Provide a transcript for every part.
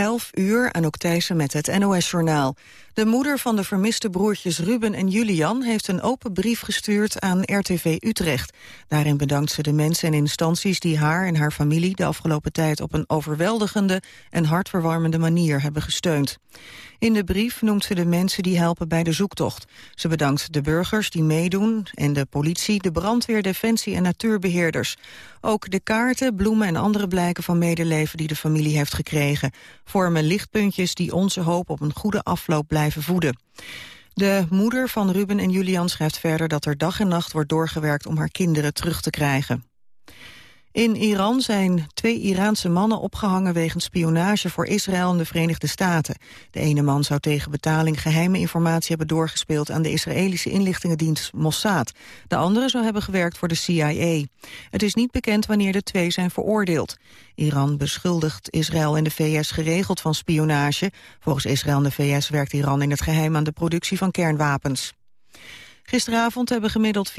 11 uur, Anouk Thijssen met het NOS-journaal. De moeder van de vermiste broertjes Ruben en Julian... heeft een open brief gestuurd aan RTV Utrecht. Daarin bedankt ze de mensen en instanties die haar en haar familie... de afgelopen tijd op een overweldigende en hartverwarmende manier hebben gesteund. In de brief noemt ze de mensen die helpen bij de zoektocht. Ze bedankt de burgers die meedoen en de politie, de brandweer, defensie en natuurbeheerders. Ook de kaarten, bloemen en andere blijken van medeleven die de familie heeft gekregen... vormen lichtpuntjes die onze hoop op een goede afloop blijven voeden. De moeder van Ruben en Julian schrijft verder dat er dag en nacht wordt doorgewerkt om haar kinderen terug te krijgen. In Iran zijn twee Iraanse mannen opgehangen wegens spionage voor Israël en de Verenigde Staten. De ene man zou tegen betaling geheime informatie hebben doorgespeeld aan de Israëlische inlichtingendienst Mossad. De andere zou hebben gewerkt voor de CIA. Het is niet bekend wanneer de twee zijn veroordeeld. Iran beschuldigt Israël en de VS geregeld van spionage. Volgens Israël en de VS werkt Iran in het geheim aan de productie van kernwapens. Gisteravond hebben gemiddeld 4,9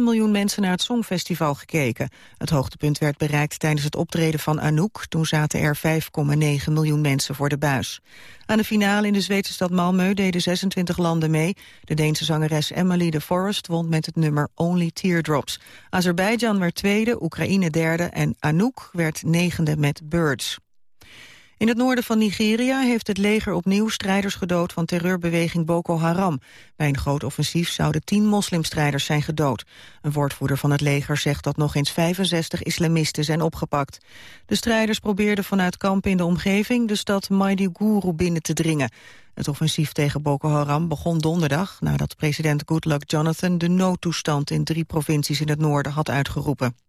miljoen mensen naar het Songfestival gekeken. Het hoogtepunt werd bereikt tijdens het optreden van Anouk. Toen zaten er 5,9 miljoen mensen voor de buis. Aan de finale in de Zweedse stad Malmö deden 26 landen mee. De Deense zangeres Emily de Forest won met het nummer Only Teardrops. Azerbeidzjan werd tweede, Oekraïne derde en Anouk werd negende met Birds. In het noorden van Nigeria heeft het leger opnieuw strijders gedood van terreurbeweging Boko Haram. Bij een groot offensief zouden tien moslimstrijders zijn gedood. Een woordvoerder van het leger zegt dat nog eens 65 islamisten zijn opgepakt. De strijders probeerden vanuit kampen in de omgeving de stad Maiduguri binnen te dringen. Het offensief tegen Boko Haram begon donderdag nadat president Goodluck Jonathan de noodtoestand in drie provincies in het noorden had uitgeroepen.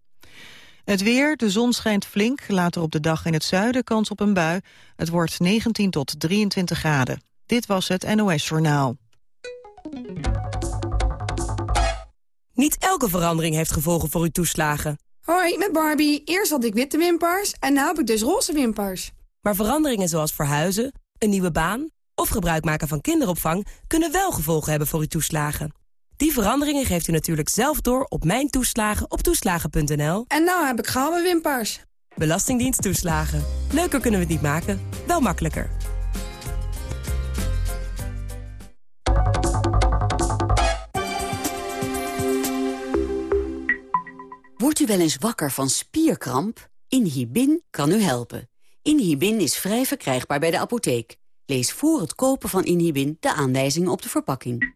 Het weer, de zon schijnt flink, later op de dag in het zuiden kans op een bui. Het wordt 19 tot 23 graden. Dit was het NOS Journaal. Niet elke verandering heeft gevolgen voor uw toeslagen. Hoi, met Barbie. Eerst had ik witte wimpers en nu heb ik dus roze wimpers. Maar veranderingen zoals verhuizen, een nieuwe baan of gebruik maken van kinderopvang... kunnen wel gevolgen hebben voor uw toeslagen. Die veranderingen geeft u natuurlijk zelf door op mijn toeslagen op toeslagen.nl. En nou heb ik gouden wimpers. Belastingdienst toeslagen. Leuker kunnen we het niet maken, wel makkelijker. Wordt u wel eens wakker van spierkramp? Inhibin kan u helpen. Inhibin is vrij verkrijgbaar bij de apotheek. Lees voor het kopen van Inhibin de aanwijzingen op de verpakking.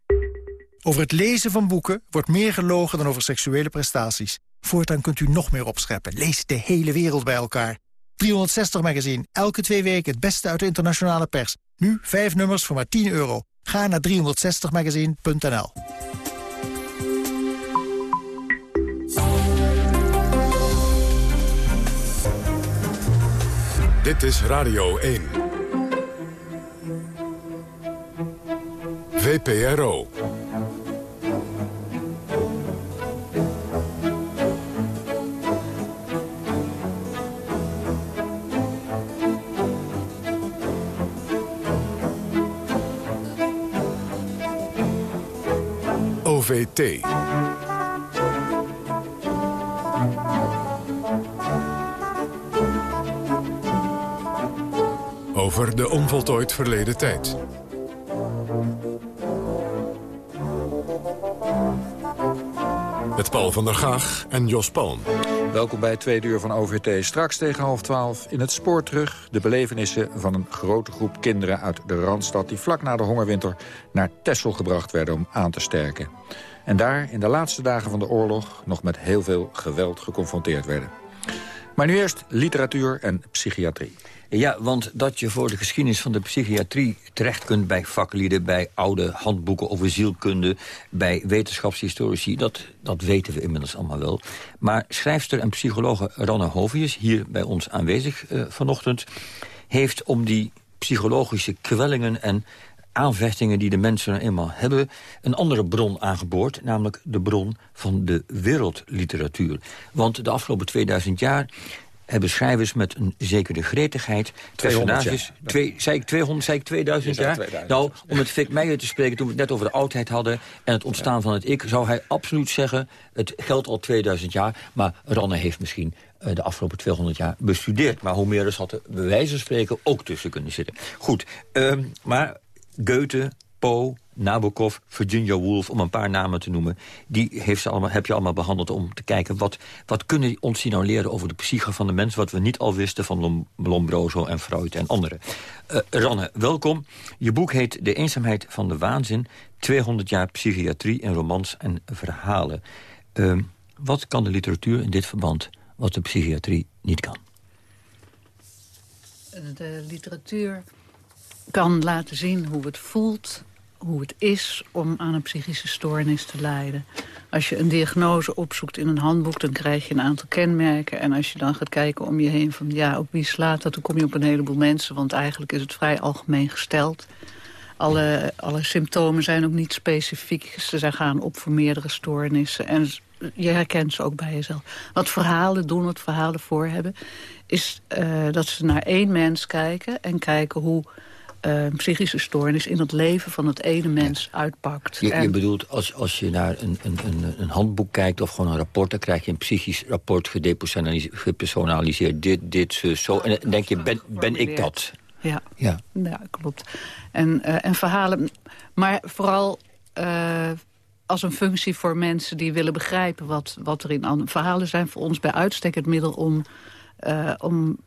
over het lezen van boeken wordt meer gelogen dan over seksuele prestaties. Voortaan kunt u nog meer opscheppen. Lees de hele wereld bij elkaar. 360 Magazine, elke twee weken het beste uit de internationale pers. Nu vijf nummers voor maar 10 euro. Ga naar 360magazine.nl Dit is Radio 1. VPRO. Over de onvoltooid verleden tijd. Met Paul van der Gaag en Jos Palm. Welkom bij tweede uur van OVT. Straks tegen half twaalf in het spoor terug... de belevenissen van een grote groep kinderen uit de Randstad... die vlak na de hongerwinter naar Texel gebracht werden om aan te sterken. En daar in de laatste dagen van de oorlog... nog met heel veel geweld geconfronteerd werden. Maar nu eerst literatuur en psychiatrie. Ja, want dat je voor de geschiedenis van de psychiatrie terecht kunt... bij vaklieden, bij oude handboeken over zielkunde... bij wetenschapshistorici, dat, dat weten we inmiddels allemaal wel. Maar schrijfster en psychologe Ranne Hovius, hier bij ons aanwezig uh, vanochtend... heeft om die psychologische kwellingen en aanvechtingen die de mensen eenmaal hebben... een andere bron aangeboord, namelijk de bron van de wereldliteratuur. Want de afgelopen 2000 jaar hebben schrijvers met een zekere gretigheid... personages, twee, zei ik 200, zei ik 2000 jaar? 2000. Nou, om met Vic Meijer te spreken, toen we het net over de oudheid hadden... en het ontstaan van het ik, zou hij absoluut zeggen... het geldt al 2000 jaar, maar Ranne heeft misschien uh, de afgelopen 200 jaar bestudeerd. Maar Homerus had er bij wijze van spreken ook tussen kunnen zitten. Goed, um, maar Goethe, Poe, Nabokov, Virginia Woolf, om een paar namen te noemen... die heeft ze allemaal, heb je allemaal behandeld om te kijken... wat, wat kunnen ons die nou leren over de psyche van de mens... wat we niet al wisten van Lombroso en Freud en anderen. Uh, Ranne, welkom. Je boek heet De eenzaamheid van de waanzin... 200 jaar psychiatrie in romans en verhalen. Uh, wat kan de literatuur in dit verband wat de psychiatrie niet kan? De literatuur kan laten zien hoe het voelt, hoe het is om aan een psychische stoornis te lijden. Als je een diagnose opzoekt in een handboek, dan krijg je een aantal kenmerken. En als je dan gaat kijken om je heen van, ja, op wie slaat dat, dan kom je op een heleboel mensen. Want eigenlijk is het vrij algemeen gesteld. Alle, alle symptomen zijn ook niet specifiek. Ze gaan op voor meerdere stoornissen. En je herkent ze ook bij jezelf. Wat verhalen doen, wat verhalen voor hebben... is uh, dat ze naar één mens kijken en kijken hoe uh, psychische stoornis in het leven van het ene mens uitpakt. Je, je, bedoelt, als, als je naar een, een, een, een, handboek kijkt of gewoon een rapport... dan krijg je een psychisch rapport gepersonaliseerd. Dit, dit, zo. En dan denk je, ben, ben ik dat? Ja, ja. ja klopt. En, uh, en verhalen, maar vooral... Uh, als een functie voor mensen die willen begrijpen wat, wat er in verhalen zijn voor ons bij uitstek het middel om, om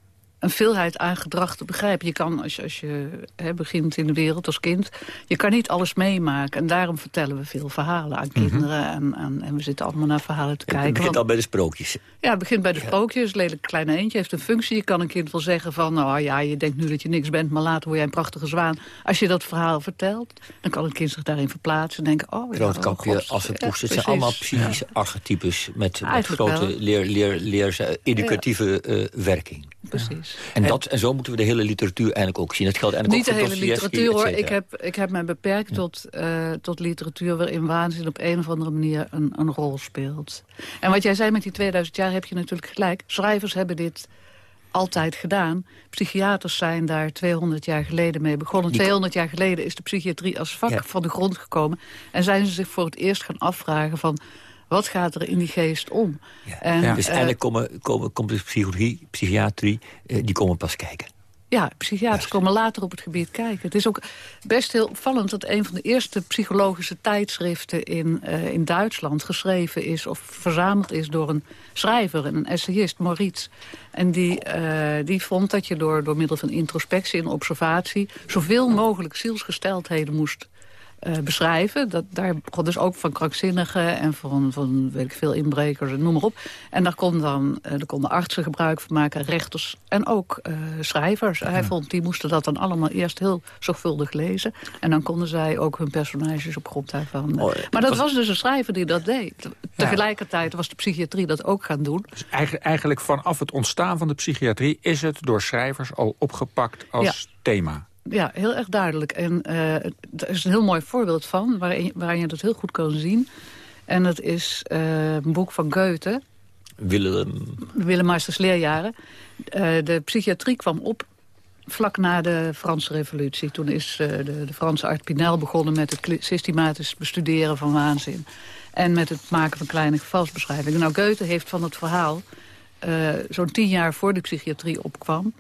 een veelheid aan gedrag te begrijpen. Je kan, als je, als je hè, begint in de wereld als kind... je kan niet alles meemaken. En daarom vertellen we veel verhalen aan mhm. kinderen. en, en, en, we zitten allemaal naar verhalen te kijken. Het begint al bij de sprookjes. Ja, het begint bij de sprookjes. Een lelijk kleine eentje heeft een functie. Je kan een kind wel zeggen van... nou ja, je denkt nu dat je niks bent... maar later word jij een prachtige zwaan. Als je dat verhaal vertelt, dan kan een kind zich daarin verplaatsen... en denken, oh ja, Roodkapje, oh, als het poest. Het zijn allemaal psychische archetypes... met, met grote leer, leer, leer, educatieve uh, werking. Precies. En, dat, en zo moeten we de hele literatuur eigenlijk ook zien. Het geldt eigenlijk Niet ook de hele literatuur hoor. Ik heb, ik heb mij beperkt tot, uh, tot literatuur waarin waanzin op een of andere manier een, een rol speelt. En wat jij zei met die 2000 jaar heb je natuurlijk gelijk. Schrijvers hebben dit altijd gedaan. Psychiaters zijn daar 200 jaar geleden mee begonnen. 200 jaar geleden is de psychiatrie als vak van de grond gekomen. En zijn ze zich voor het eerst gaan afvragen van wat gaat er in die geest om? Ja. En, ja. Dus eigenlijk komen, komen, komt de psychologie, psychiatrie, eh, die komen pas kijken. Ja, psychiaters komen later op het gebied kijken. Het is ook best heel opvallend dat een van de eerste psychologische tijdschriften in, uh, in Duitsland geschreven is of verzameld is door een schrijver, een essayist, Moritz. En die, uh, die vond dat je door, door middel van introspectie en observatie zoveel mogelijk zielsgesteldheden moest uh, beschrijven. Dat, daar begon dus ook van krankzinnigen en van, van weet ik veel, inbrekers en noem maar op. En daar, kon dan, uh, daar konden artsen gebruik van maken, rechters en ook uh, schrijvers. Hij vond, die moesten dat dan allemaal eerst heel zorgvuldig lezen. En dan konden zij ook hun personages op grond daarvan. Oh, maar dat was... dus een schrijver die dat deed. Tegelijkertijd was de psychiatrie dat ook gaan doen. Dus eigenlijk vanaf het ontstaan van de psychiatrie... is het door schrijvers al opgepakt als thema? Ja, heel erg duidelijk. En uh, er is een heel mooi voorbeeld van, waarin, waarin je dat heel goed kan zien. En dat is uh, een boek van Goethe. Willem... Willem Meisters leerjaren. Uh, de psychiatrie kwam op vlak na de Franse revolutie. Toen is de, de, Franse arts Pinel begonnen met het systematisch bestuderen van waanzin. En met het maken van kleine gevalsbeschrijvingen. Nou, Goethe heeft van het verhaal, zo'n tien jaar voor de psychiatrie opkwam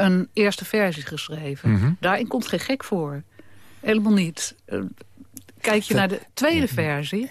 een eerste versie geschreven. Mhm. Daarin komt geen gek voor. Helemaal niet. Eh, kijk je naar de tweede versie...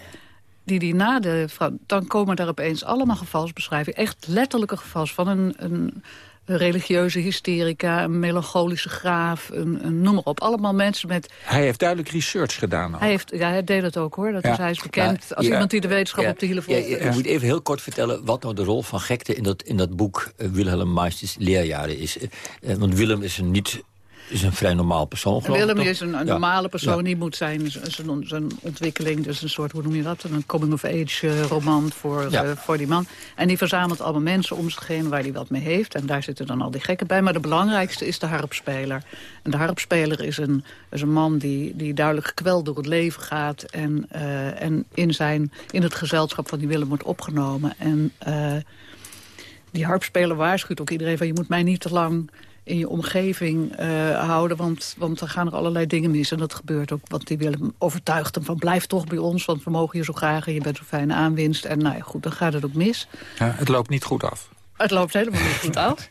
Die die na de, dan komen daar opeens allemaal gevalsbeschrijvingen. Echt letterlijke gevals van een, een, een religieuze hysterica, een melancholische graaf, een, een, noem maar op. Allemaal mensen met... Hij heeft duidelijk research gedaan. Hij, heeft, ja, hij deed het ook hoor. Dat is, hij is bekend als iemand die de wetenschap op de hielen volgt. Ja, ik moet even heel kort vertellen wat nou de rol van gekte in dat, in dat boek uh, Wilhelm Meisters leerjaren is. Uh, want Willem is een niet is een vrij normaal persoon, geloof Willem is een, een normale persoon, die moet zijn, zijn, zijn ontwikkeling, dus een soort, hoe noem je dat, een coming-of-age uh, roman voor, ja. uh, voor die man. En die verzamelt allemaal mensen om zich heen waar hij wat mee heeft. En daar zitten dan al die gekken bij. Maar de belangrijkste is de harpspeler. En de harpspeler is een, is een man die, die duidelijk gekweld door het leven gaat... en, uh, en in, zijn, in het gezelschap van die Willem wordt opgenomen. En die harpspeler waarschuwt ook iedereen van... je moet mij niet te lang in je omgeving uh, houden. Want, want dan gaan er allerlei dingen mis. En dat gebeurt ook. Want die willen overtuigt hem van blijf toch bij ons. Want we mogen je zo graag en je bent zo'n fijne aanwinst. En nou ja, goed, dan gaat het ook mis. Ja, het loopt niet goed af. Het loopt helemaal niet goed af.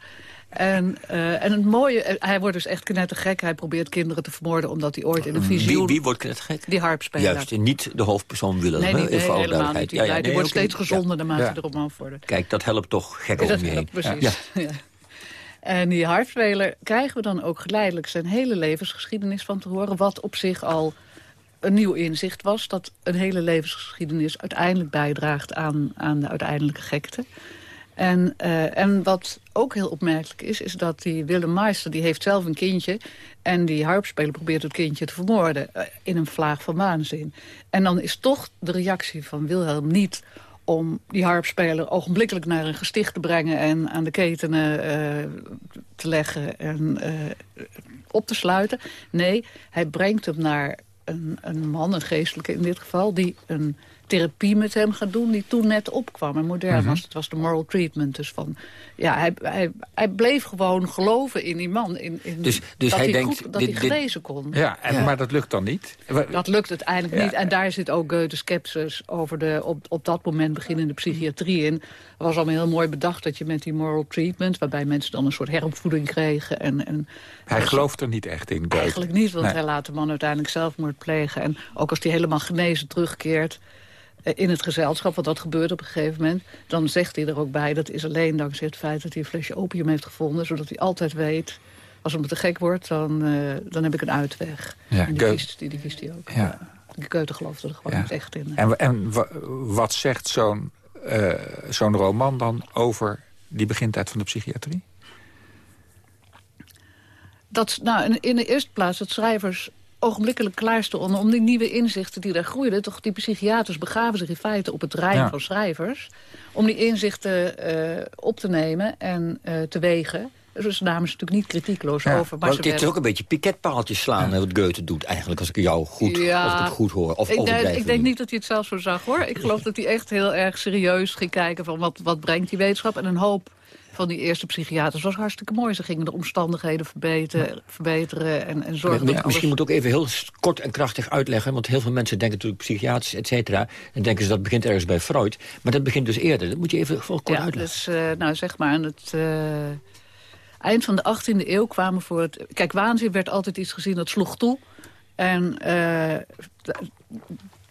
En, uh, en het mooie, hij wordt dus echt knettergek. Hij probeert kinderen te vermoorden omdat hij ooit in een visioen... Wie, wie wordt knettergek? Die harpspeler. Juist, niet de hoofdpersoon Willem. Nee, niet, nee, nee helemaal niet. Die, ja, ja, nee, die wordt steeds gezonder ja. naarmate ja. de roman vordert. Kijk, dat helpt toch gek om je heen. Precies, ja. En die hartspeler krijgen we dan ook geleidelijk zijn hele levensgeschiedenis van te horen. Wat op zich al een nieuw inzicht was. Dat een hele levensgeschiedenis uiteindelijk bijdraagt aan, aan de uiteindelijke gekte. En, uh, en wat ook heel opmerkelijk is, is dat die Willem Meister... die heeft zelf een kindje en die harpspeler probeert het kindje te vermoorden... Uh, in een vlaag van waanzin. En dan is toch de reactie van Wilhelm niet om die harpspeler ogenblikkelijk naar een gesticht te brengen... en aan de ketenen uh, te leggen en uh, op te sluiten. Nee, hij brengt hem naar een, een man, een geestelijke in dit geval... die een therapie met hem gaat doen die toen net opkwam en modern was. Mm -hmm. Het was de moral treatment. Dus van, ja, hij, hij, hij bleef gewoon geloven in die man. In, in dus, dus dat hij, hij denkt... Goed, dat dit, hij genezen kon. Ja, en, ja, maar dat lukt dan niet? Dat lukt uiteindelijk ja. niet. En daar zit ook de skepsis over de op, op dat moment beginnende psychiatrie in. Het was allemaal heel mooi bedacht dat je met die moral treatment... waarbij mensen dan een soort heropvoeding kregen. En, en hij gelooft er niet echt in, Goethe. Eigenlijk niet, want nee. hij laat de man uiteindelijk zelfmoord plegen. En ook als hij helemaal genezen terugkeert in het gezelschap, want dat gebeurt op een gegeven moment... dan zegt hij er ook bij, dat is alleen dankzij het feit dat hij een flesje opium heeft gevonden... zodat hij altijd weet, als het me te gek wordt, dan, uh, dan heb ik een uitweg. Ja, en die, kiest, die, die kiest hij ook. Ja. Die Goethe gelooft er gewoon ja. echt in. En, en wat zegt zo'n uh, zo'n roman dan over die begintijd van de psychiatrie? Dat, nou, in de eerste plaats dat schrijvers ogenblikkelijk klaarstonden om die nieuwe inzichten die daar groeiden. Toch die psychiaters begaven zich in feite op het terrein ja. van schrijvers. Om die inzichten uh, op te nemen en uh, te wegen. Dus daar namen ze natuurlijk niet kritiekloos ja. over. Maar, maar dit is ook een beetje piketpaaltjes slaan, ja. wat Goethe doet eigenlijk. Als ik jou goed, ja. of ik het goed hoor. Of ik, denk, ik denk niet dat hij het zelf zo zag, hoor. Ik geloof dat hij echt heel erg serieus ging kijken... van wat, wat brengt die wetenschap en een hoop van die eerste psychiaters was hartstikke mooi. Ze gingen de omstandigheden verbeteren, verbeteren en, en zorgen Misschien moet ik ook even heel kort en krachtig uitleggen... want heel veel mensen denken natuurlijk psychiaters, et cetera... en denken ze dat begint ergens bij Freud. Maar dat begint dus eerder. Dat moet je even kort ja, uitleggen. Dus, uh, nou, zeg maar, aan het... Uh, eind van de 18e eeuw kwamen voor het... Kijk, waanzin werd altijd iets gezien dat sloeg toe. En uh,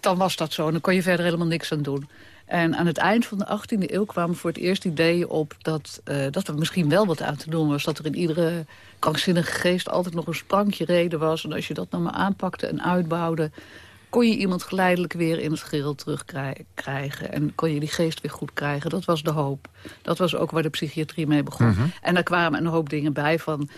dan was dat zo. En dan kon je verder helemaal niks aan doen. En aan het eind van de 18e eeuw kwamen voor het eerst ideeën op... dat, uh, dat er misschien wel wat aan te doen was. Dat er in iedere krankzinnige geest altijd nog een sprankje reden was. En als je dat nou maar aanpakte en uitbouwde... kon je iemand geleidelijk weer in het gereel terugkrijgen. En kon je die geest weer goed krijgen. Dat was de hoop. Dat was ook waar de psychiatrie mee begon. Mm -hmm. En daar kwamen een hoop dingen bij van...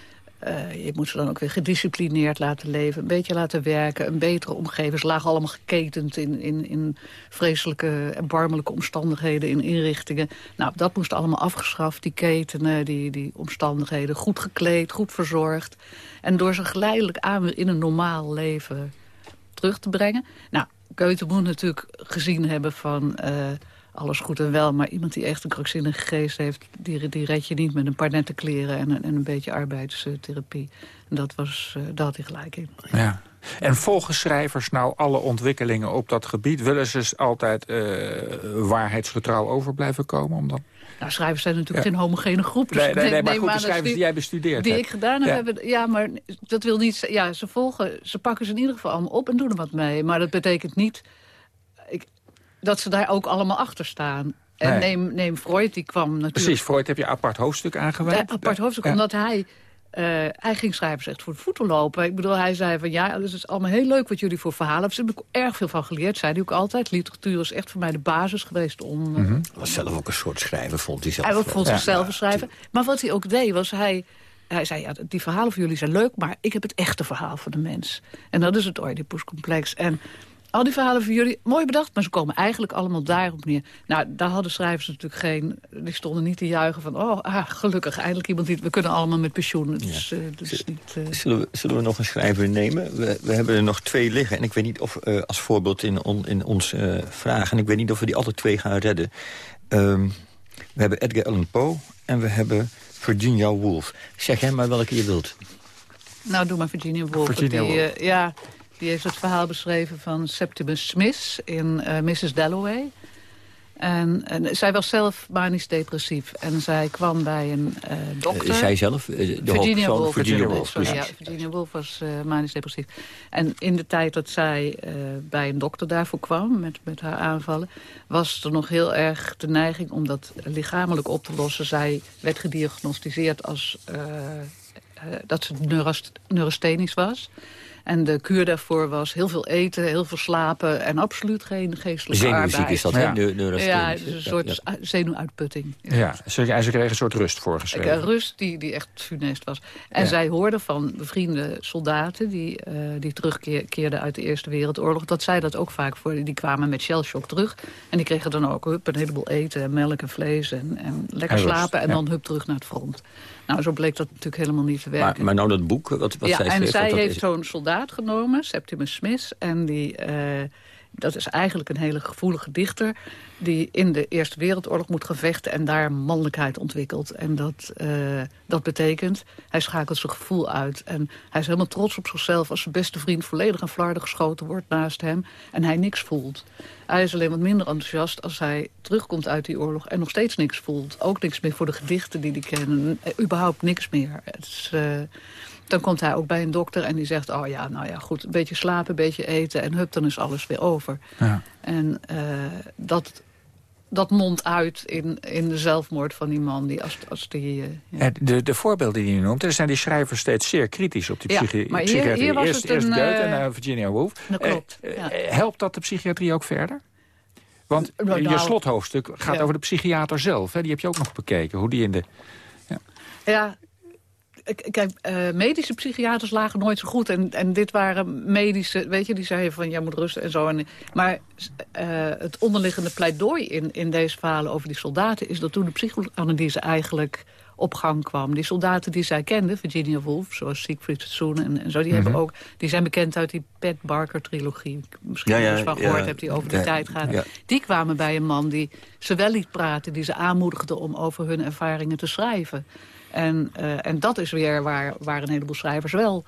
Uh, je moet ze dan ook weer gedisciplineerd laten leven. Een beetje laten werken. Een betere omgeving. Ze lagen allemaal geketend in, in, in vreselijke, erbarmelijke omstandigheden. In inrichtingen. Nou, dat moest allemaal afgeschaft. Die ketenen, die, die omstandigheden. Goed gekleed, goed verzorgd. En door ze geleidelijk aan weer in een normaal leven terug te brengen. Nou, Goethe moet natuurlijk gezien hebben van... Uh, alles goed en wel. Maar iemand die echt een krankzinnige geest heeft... die, die red je niet met een paar nette kleren en, en een beetje arbeidstherapie. En dat was, uh, daar had hij gelijk in. Ja. En volgen schrijvers nou alle ontwikkelingen op dat gebied? Willen ze altijd uh, waarheidsgetrouw over blijven komen? Om dan... Nou, schrijvers zijn natuurlijk ja. geen homogene groep. Dus nee, nee, nee, maar goed, de schrijvers die, die jij bestudeerd Die hebt. ik gedaan heb, ja. hebben... Ja, maar dat wil niet... Ja, ze volgen... Ze pakken ze in ieder geval allemaal op en doen er wat mee. Maar dat betekent niet... Dat ze daar ook allemaal achter staan. En neem, neem Freud, die kwam natuurlijk... Precies, Freud heb je apart hoofdstuk aangeweid. Uh, apart hoofdstuk, omdat hij... Uh, hij ging schrijvers echt voor de voeten lopen. Ik bedoel, hij zei van ja, het is allemaal heel leuk wat jullie voor verhalen hebben. Ze hebben erg veel van geleerd, zei hij ook altijd. Literatuur is echt voor mij de basis geweest om... Mm -hmm. was zelf ook een soort schrijver, vond hij zelf. Hij vond zichzelf een schrijver. Maar wat hij ook deed, was hij... Hij zei, ja, die verhalen voor jullie zijn leuk, maar ik heb het echte verhaal van de mens. En dat is het Oedipuscomplex. En al die verhalen van jullie, mooi bedacht, maar ze komen eigenlijk allemaal daarop neer. Nou, daar hadden schrijvers natuurlijk geen... Die stonden niet te juichen van, oh, ah, gelukkig, eindelijk iemand die... We kunnen allemaal met pensioen, dus, ja. uh, dus niet... Uh... Zullen, we, zullen we nog een schrijver nemen? We, we hebben er nog twee liggen. En ik weet niet of, uh, als voorbeeld in, on, in ons vraag... en ik weet niet of we die alle twee gaan redden. Um, we hebben Edgar Allan Poe en we hebben Virginia Woolf. Zeg jij maar welke je wilt. Nou, doe maar Virginia Woolf. Virginia die, Woolf. ja, die heeft het verhaal beschreven van Septimus Smith in uh, Mrs. Dalloway. En, en, zij was zelf manisch depressief. En zij kwam bij een uh, dokter. Uh, zij zelf? de Virginia Woolf. Virginia Woolf, sorry, ja, Virginia Woolf was manisch depressief. En in de tijd dat zij bij een dokter daarvoor kwam, met, met haar aanvallen... was er nog heel erg de neiging om dat lichamelijk op te lossen. Zij werd gediagnosticeerd als dat ze neurasthenisch was... En de kuur daarvoor was heel veel eten, heel veel slapen... en absoluut geen geestelijke Zenuwziek arbeid. is dat, hè? Ja, ja een soort ja, zenuwuitputting. Ja, ja. Ze, en ze kregen een soort rust voorgeschreven. Een rust die, die echt funest was. En ja. zij hoorden van bevriende soldaten... die, uh, die terugkeerden uit de Eerste Wereldoorlog... dat zij dat ook vaak voor... die kwamen met shellshock terug. En die kregen dan ook hup, een heleboel eten en melk en vlees... en, en lekker en slapen rust, en dan hup terug naar het front. Nou, zo bleek dat natuurlijk helemaal niet te werken. Maar, maar nou dat boek, wat, wat ja, zij en schreef, zij dat heeft zo'n soldaat genomen, Septimus Smith... en die, uh, dat is eigenlijk een hele gevoelige dichter... die in de Eerste Wereldoorlog moet gaan vechten... en daar mannelijkheid ontwikkelt. En dat, uh, dat betekent, hij schakelt zijn gevoel uit. En hij is helemaal trots op zichzelf... als zijn beste vriend volledig aan flarden geschoten wordt naast hem... en hij niks voelt. Hij is alleen wat minder enthousiast als hij terugkomt uit die oorlog... en nog steeds niks voelt. Ook niks meer voor de gedichten die hij kennen. Überhaupt niks meer. Het is, uh, dan komt hij ook bij een dokter en die zegt... oh ja, nou ja, goed, een beetje slapen, een beetje eten... en hup, dan is alles weer over. Ja. En uh, dat, dat mondt uit in, in de zelfmoord van die man. Die als, als die, uh, ja. de, de voorbeelden die je noemt, er zijn die schrijvers steeds zeer kritisch op die psychi ja, maar psychiatrie. Hier, hier was eerst het eerst een, en uh, uh, Virginia Woolf. Dat klopt, ja. helpt dat de psychiatrie ook verder? Want Nou, je slothoofdstuk gaat over de psychiater zelf. Hè? Die heb je ook nog bekeken, hoe die in de... Ja, kijk, eh, medische psychiaters lagen nooit zo goed. En, en dit waren medische, weet je, die zeiden van, jij moet rusten en zo. En, maar eh, het onderliggende pleidooi in, in deze verhalen over die soldaten... is dat toen de psychoanalyse eigenlijk op gang kwam. Die soldaten die zij kenden, Virginia Woolf, zoals Siegfried Sassoon en, en zo... Die, Mhm. hebben ook, die zijn bekend uit die Pat Barker-trilogie. Misschien Ja, ja, wel eens van ja. gehoord hebt, die over die Ja, tijd gaat. Die kwamen bij een man die ze wel liet praten... die ze aanmoedigde om over hun ervaringen te schrijven. En, uh, en dat is weer waar, waar een heleboel schrijvers wel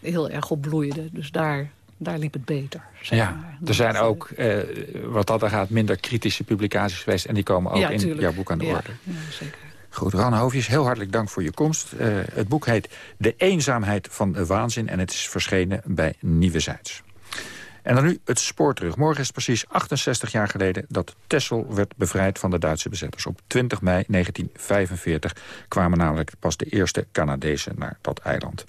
heel erg op bloeiden. Dus daar, daar liep het beter. zeg Ja, maar. er zijn ook, eh, wat dat er gaat, minder kritische publicaties geweest. En die komen ook Ja, in tuurlijk. jouw boek aan de Ja, orde. ja, zeker. Goed, Ran Hoofdjes, heel hartelijk dank voor je komst. Uh, het boek heet De eenzaamheid van de waanzin... en het is verschenen bij Nieuwe Zijds. En dan nu het spoor terug. Morgen is precies 68 jaar geleden dat Texel werd bevrijd van de Duitse bezetters. Op 20 mei 1945 kwamen namelijk pas de eerste Canadezen naar dat eiland.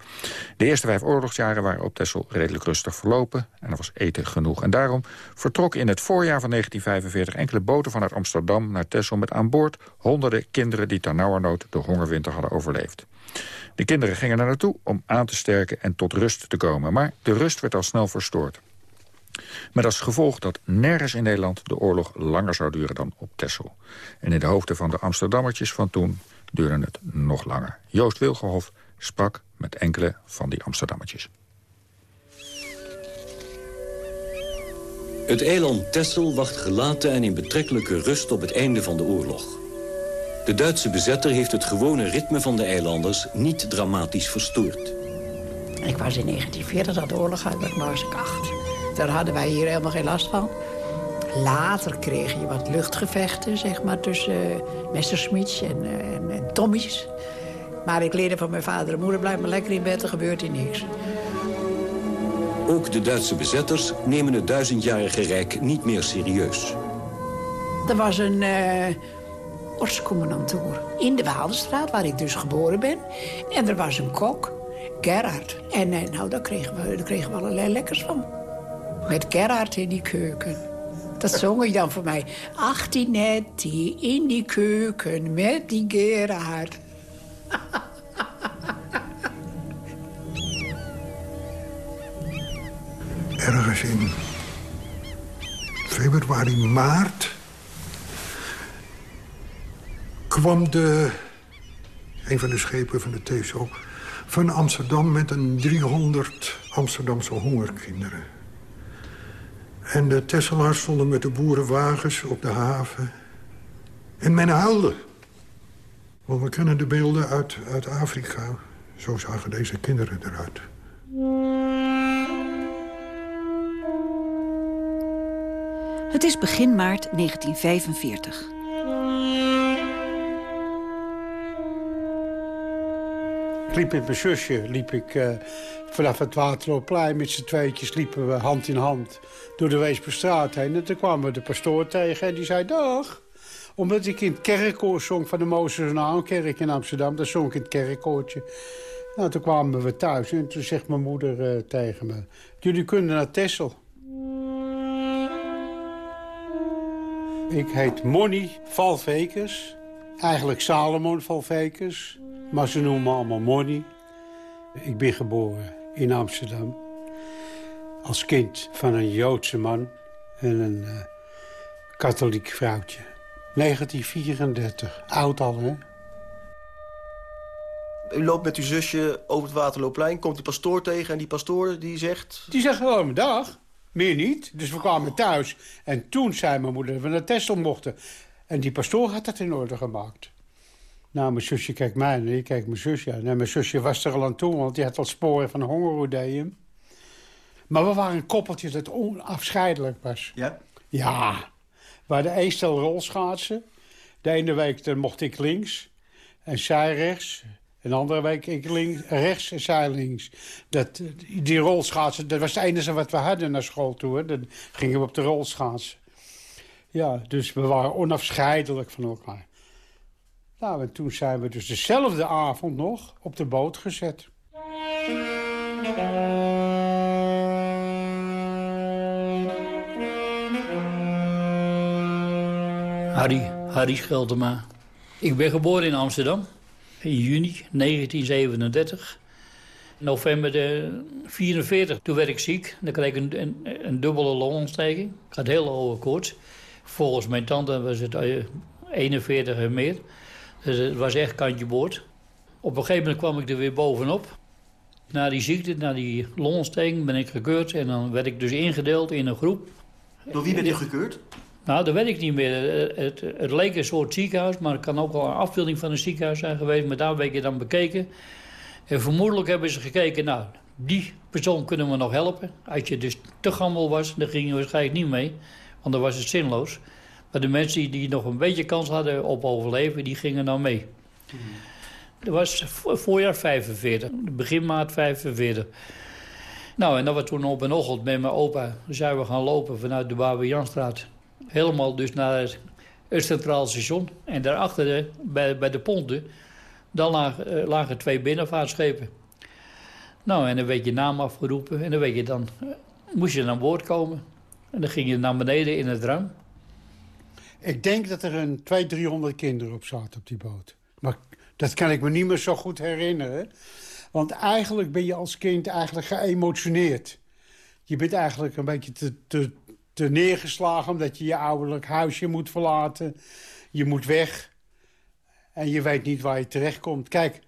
De eerste vijf oorlogsjaren waren op Texel redelijk rustig verlopen. En er was eten genoeg. En daarom vertrokken in het voorjaar van 1945 enkele boten vanuit Amsterdam naar Texel... met aan boord honderden kinderen die ternauwernood de hongerwinter hadden overleefd. De kinderen gingen er naartoe om aan te sterken en tot rust te komen. Maar de rust werd al snel verstoord. Met als gevolg dat nergens in Nederland de oorlog langer zou duren dan op Texel. En in de hoofden van de Amsterdammertjes van toen duurde het nog langer. Joost Wilgenhof sprak met enkele van die Amsterdammertjes. Het eiland Texel wacht gelaten en in betrekkelijke rust op het einde van de oorlog. De Duitse bezetter heeft het gewone ritme van de eilanders niet dramatisch verstoord. Ik was in 1940 dat de oorlog uit, toen was ik acht. Daar hadden wij hier helemaal geen last van. Later kreeg je wat luchtgevechten, zeg maar, tussen uh, Messerschmitts en, uh, en, en Tommy's. Maar ik leerde van mijn vader en moeder, blijf maar lekker in bed, er gebeurt hier niks. Ook de Duitse bezetters nemen het duizendjarige rijk niet meer serieus. Er was een uh, ortscommandantoer in de Waaldenstraat, waar ik dus geboren ben. En er was een kok, Gerard. En uh, nou, daar kregen, we, daar kregen we allerlei lekkers van. Met Gerard in die keuken. Dat zong ik dan voor mij. 18 die in die keuken met die Gerard. Ergens in februari, maart... kwam de, een van de schepen van de TSO van Amsterdam... met een 300 Amsterdamse hongerkinderen. En de Tesselaars stonden met de boerenwagens op de haven. En men huilde. Want we kennen de beelden uit, uit Afrika. Zo zagen deze kinderen eruit. Het is begin maart 1945. Liep met mijn zusje liep ik, uh, vanaf het Waterloopplein. Met z'n tweetjes liepen we hand in hand door de Weesperstraat heen. En toen kwamen we de pastoor tegen en die zei dag. Omdat ik in het kerkkoor zong van de Mozes kerk in Amsterdam. Dat zong ik in het kerkkoortje. Nou, toen kwamen we thuis en toen zegt mijn moeder uh, tegen me... Jullie kunnen naar Tessel. Ik heet Monny Valvekers. Eigenlijk Salomon Valvekers. Maar ze noemen me allemaal Monny. Ik ben geboren in Amsterdam. Als kind van een Joodse man en een uh, katholiek vrouwtje. 1934. Oud al, hè? U loopt met uw zusje over het Waterloopplein, komt die pastoor tegen... en die pastoor die zegt... Die zegt gewoon dag. Meer niet. Dus we kwamen thuis. En toen zei mijn moeder dat we naar Tesla mochten. En die pastoor had dat in orde gemaakt. Nou, mijn zusje kijkt mij en ik kijk mijn zusje aan. En mijn zusje was er al aan toe, want die had al sporen van hongerodeum. Maar we waren een koppeltje dat onafscheidelijk was. Ja? Ja. We hadden één stel rolschaatsen. De ene week dan mocht ik links en zij rechts. En de andere week ik links, rechts en zij links. Dat, die rolschaatsen, dat was het enige wat we hadden naar school toe. Dan gingen we op de rolschaatsen. Ja, dus we waren onafscheidelijk van elkaar. Nou, en toen zijn we dus dezelfde avond nog op de boot gezet. Harry, Harry Scheltema. Ik ben geboren in Amsterdam in juni 1937. November de 44, toen werd ik ziek. Dan kreeg ik een, een, een dubbele longontsteking. Ik had heel hoge koorts. Volgens mijn tante was het 41 eh, en meer. Dus het was echt kantje boord. Op een gegeven moment kwam ik er weer bovenop. Na die ziekte, na die longontsteking, ben ik gekeurd. En dan werd ik dus ingedeeld in een groep. Door wie ben je gekeurd? Nou, dat weet ik niet meer. Het, het, leek een soort ziekenhuis, maar het kan ook wel een afbeelding van een ziekenhuis zijn geweest. Maar daar werd je dan bekeken. En vermoedelijk hebben ze gekeken, nou, die persoon kunnen we nog helpen. Als je dus te gammel was, dan ging je waarschijnlijk niet mee. Want dan was het zinloos. Maar de mensen die nog een beetje kans hadden op overleven, die gingen dan mee. Dat was voorjaar 45, begin maart 45. Nou, en dat was toen op een ochtend met mijn opa. zijn we gaan lopen vanuit de Janstraat. Helemaal dus naar het, Centraal Station. En daarachter, de, bij, bij de ponten, dan lagen, uh, lagen twee binnenvaartschepen. Nou, en dan werd je naam afgeroepen. En dan weet je dan, uh, moest je aan boord komen. En dan ging je naar beneden in het ruim. Ik denk dat er een 200, 300 kinderen op zaten op die boot. Maar dat kan ik me niet meer zo goed herinneren. Want eigenlijk ben je als kind eigenlijk geëmotioneerd. Je bent eigenlijk een beetje te, te, neergeslagen... omdat je je ouderlijk huisje moet verlaten. Je moet weg. En je weet niet waar je terechtkomt. Kijk,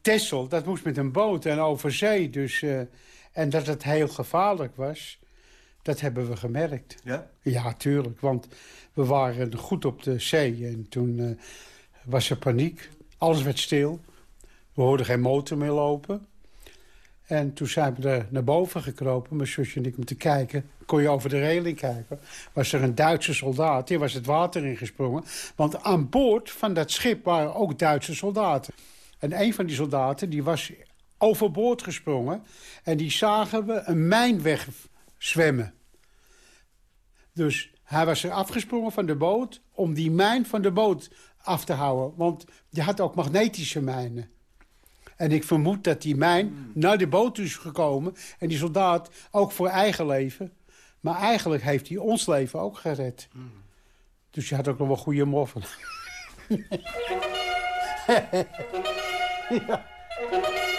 Tessel, dat moest met een boot en over zee. Dus, uh, en dat het heel gevaarlijk was, dat hebben we gemerkt. Ja? Ja, tuurlijk. Want we waren goed op de zee. En toen uh, was er paniek. Alles werd stil. We hoorden geen motor meer lopen. En toen zijn we er naar boven gekropen, mijn zusje en ik, om te kijken. Kon je over de reling kijken. Was er een Duitse soldaat, die was het water ingesprongen. Want aan boord van dat schip waren ook Duitse soldaten. En een van die soldaten die was overboord gesprongen. En die zagen we een mijn wegzwemmen. Dus Hij was er afgesprongen van de boot om die mijn van de boot af te houden. Want je had ook magnetische mijnen. En ik vermoed dat die mijn naar de boot is gekomen... en die soldaat ook voor eigen leven. Maar eigenlijk heeft hij ons leven ook gered. Dus je had ook nog wel goede moffen.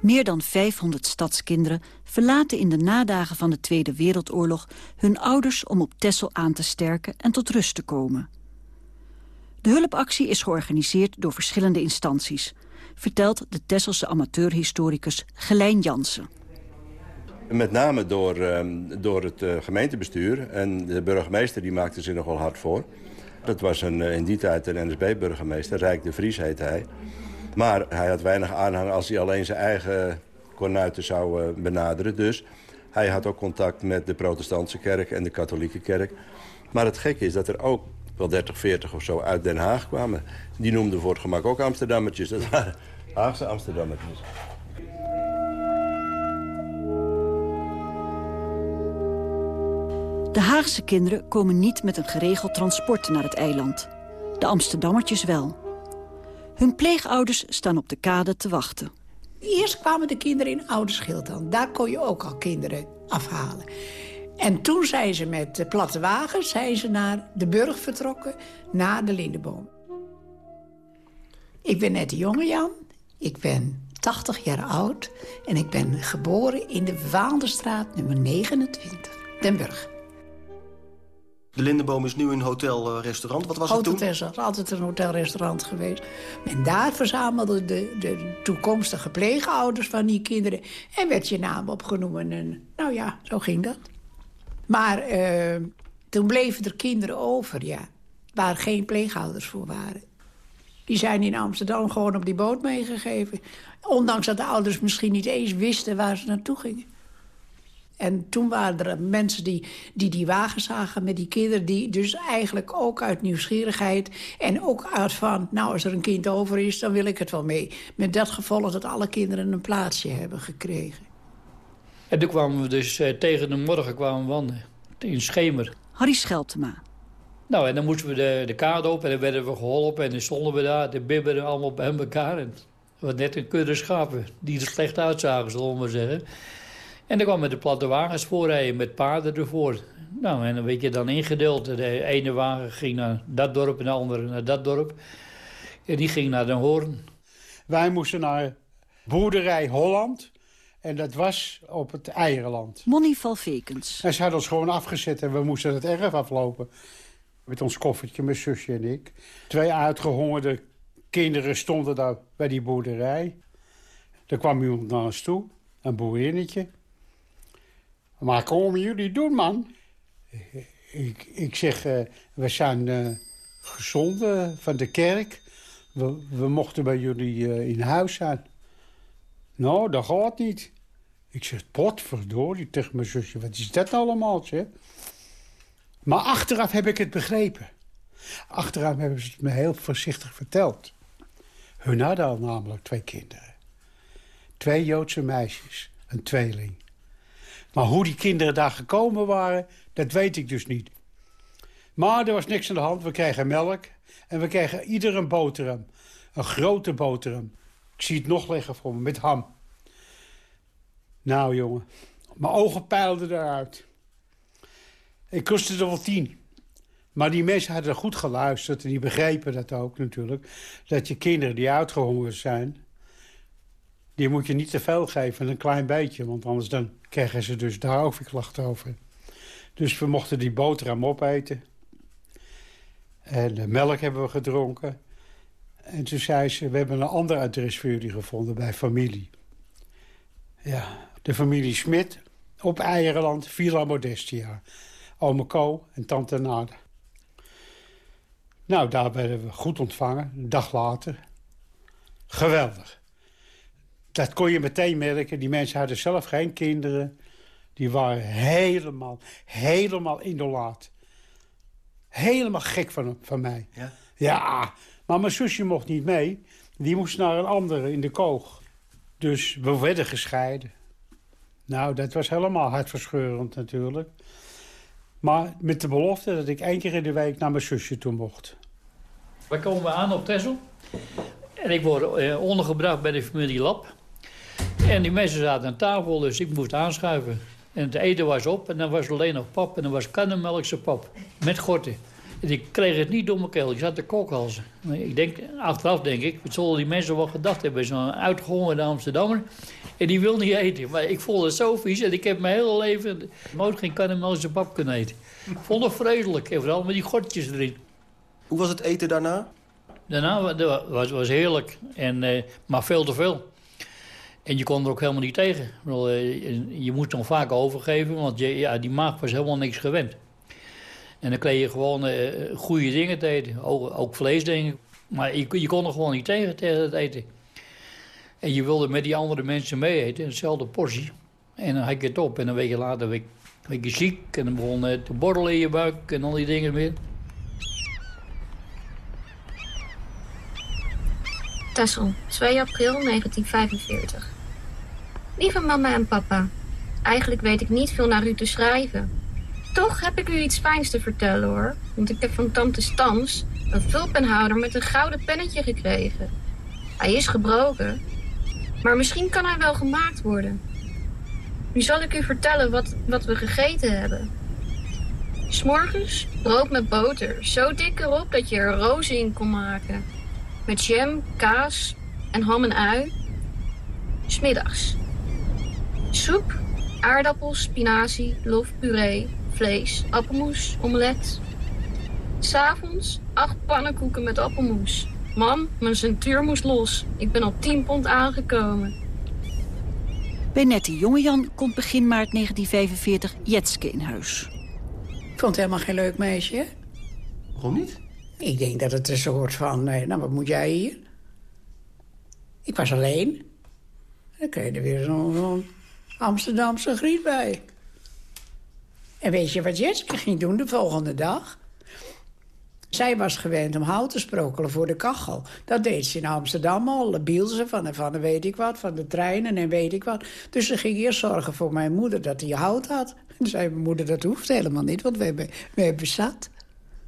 Meer dan 500 stadskinderen verlaten in de nadagen van de Tweede Wereldoorlog hun ouders om op Texel aan te sterken en tot rust te komen. De hulpactie is georganiseerd door verschillende instanties, vertelt de Tesselse amateurhistoricus Gelijn Jansen. Met name door, ehm, door het eh, gemeentebestuur en de burgemeester die maakte zich nog wel hard voor. Dat was een, eh, in die tijd een NSB-burgemeester, Rijk de Vries heet hij. Maar hij had weinig aanhang als hij alleen zijn eigen kornuiten zou eh, benaderen. Dus hij had ook contact met de protestantse kerk en de katholieke kerk. Maar het gekke is dat er ook wel 30, 40 of zo uit Den Haag kwamen. Die noemden voor het gemak ook Amsterdammertjes. Dat waren Haagse Amsterdammertjes. De Haagse kinderen komen niet met een geregeld transport naar het eiland. De Amsterdammertjes wel. Hun pleegouders staan op de kade te wachten. Eerst kwamen de kinderen in Oudeschildan. Daar kon je ook al kinderen afhalen. En toen zijn ze met de platte wagens zijn ze naar de Burg vertrokken, naar de Lindeboom. Ik ben net de jonge Jan. Ik ben 80 jaar oud en ik ben geboren in de Waalderstraat nummer 29, Den Burg. De Lindenboom is nu een hotel-restaurant. Wat was het toen? Hotel is altijd een hotel-restaurant geweest. En daar verzamelden de, de toekomstige pleegouders van die kinderen... en werd je naam opgenomen. En nou ja, zo ging dat. Maar uh, toen bleven er kinderen over, ja. Waar geen pleegouders voor waren. Die zijn in Amsterdam gewoon op die boot meegegeven. Ondanks dat de ouders misschien niet eens wisten waar ze naartoe gingen. En toen waren er mensen die, die die wagen zagen met die kinderen... die dus eigenlijk ook uit nieuwsgierigheid en ook uit van... nou, als er een kind over is, dan wil ik het wel mee. Met dat gevolg dat alle kinderen een plaatsje hebben gekregen. En toen kwamen we dus eh, tegen de morgen kwamen we wandelen. In Schemer. Harry Scheltema. Nou, en dan moesten we de, de kade op en dan werden we geholpen. En dan stonden we daar, de bibberen allemaal bij elkaar. En wat net een kudde schapen die er slecht uitzagen, zullen we maar zeggen. En dan kwamen de platte wagens voorrijden met paarden ervoor. Nou, en dan werd je dan ingedeeld. De ene wagen ging naar dat dorp en de andere naar dat dorp. En die ging naar Den Hoorn. Wij moesten naar boerderij Holland. En dat was op het Eierenland. Monnie Valvekens. En ze hadden ons gewoon afgezet en we moesten het erf aflopen. Met ons koffertje, mijn zusje en ik. Twee uitgehongerde kinderen stonden daar bij die boerderij. Er kwam iemand naar ons toe, een boerinnetje. Maar komen jullie doen, man? Ik, ik zeg, uh, we zijn uh, gezonden van de kerk. We, we mochten bij jullie in huis zijn. Nou, dat gaat niet. Ik zeg, potverdorie tegen mijn zusje. Wat is dat allemaal, zeg? Maar achteraf heb ik het begrepen. Achteraf hebben ze het me heel voorzichtig verteld. Hun hadden al namelijk twee kinderen. Twee Joodse meisjes, een tweeling. Maar hoe die kinderen daar gekomen waren, dat weet ik dus niet. Maar er was niks aan de hand. We kregen melk en we kregen ieder een boterham. Een grote boterham. Ik zie het nog liggen voor me, met ham. Nou, jongen. Mijn ogen peilden eruit. Ik kostte er wel tien. Maar die mensen hadden goed geluisterd en die begrepen dat ook natuurlijk. Dat je kinderen die uitgehongerd zijn... die moet je niet te veel geven, een klein beetje. Want anders dan krijgen ze dus daar ook weer klachten over. Dus we mochten die boterham opeten. En de melk hebben we gedronken. En toen zei ze, we hebben een ander adres voor jullie gevonden bij familie. Ja, de familie Smit op Eierenland, Villa Modestia. Ome Co en tante Nade. Nou, daar werden we goed ontvangen, een dag later. Geweldig. Dat kon je meteen merken. Die mensen hadden zelf geen kinderen. Die waren helemaal, helemaal indolaat. Helemaal gek van, van mij. Ja? Ja, maar mijn zusje mocht niet mee. Die moest naar een andere in de koog. Dus we werden gescheiden. Nou, dat was helemaal hartverscheurend natuurlijk. Maar met de belofte dat ik één keer in de week naar mijn zusje toe mocht. We komen aan op Texel. En ik word eh, ondergebracht bij de familie Lap. En die mensen zaten aan tafel, dus ik moest aanschuiven. En het eten was op en dan was alleen nog pap. En dan was kannenmelkse pap, met gorten. En ik kreeg het niet door mijn keel, ik zat te kokhalzen. Ik denk, achteraf denk ik, wat zullen die mensen wel gedacht hebben? Zo'n uitgehongerde Amsterdammer. En die wil niet eten. Maar ik vond het zo vies en ik heb mijn hele leven nooit geen kannenmelkse pap kunnen eten. Ik vond het vreselijk, en vooral met die gortjes erin. Hoe was het eten daarna? Daarna was was heerlijk, en, uh, maar veel te veel. En je kon er ook helemaal niet tegen. Eh, je moest dan vaak overgeven, want je, ja, die maag was helemaal niks gewend. En dan kreeg je gewoon uh, goede dingen te eten. Ook, ook vlees, denk ik. Maar je, je, kon er gewoon niet tegen, tegen het eten. En je wilde met die andere mensen mee eten, dezelfde portie. En dan had je het op. En een week later werd, je ziek. En dan begon het te borrelen in je buik en al die dingen meer. Tessel, 2 april 1945. Lieve mama en papa, eigenlijk weet ik niet veel naar u te schrijven. Toch heb ik u iets fijns te vertellen hoor. Want ik heb van tante Stans een vulpenhouder met een gouden pennetje gekregen. Hij is gebroken, maar misschien kan hij wel gemaakt worden. Nu zal ik u vertellen wat, wat we gegeten hebben. S'morgens brood met boter, zo dik erop dat je er rozen in kon maken. Met jam, kaas en ham en ui. Smiddags. Soep, aardappels, spinazie, lof, puree, vlees, appelmoes, omelet. S'avonds acht pannenkoeken met appelmoes. Mam, mijn centuur moest los. Ik ben op 10 pond aangekomen. Bij Nettie Jongejan komt begin maart 1945 Jetske in huis. Ik vond het helemaal geen leuk meisje. Waarom niet? Ik denk dat het een soort van, eh, nou wat moet jij hier? Ik was alleen. Dan kreeg je er weer zo'n Amsterdamse griet bij. En weet je wat Jetske ging doen de volgende dag? Zij was gewend om hout te sprokelen voor de kachel. Dat deed ze in Amsterdam al. De biel ze van, van weet ik wat, van de treinen en weet ik wat. Dus ze ging eerst zorgen voor mijn moeder dat hij hout had. En zei mijn moeder, dat hoeft helemaal niet, want we hebben, we hebben zat.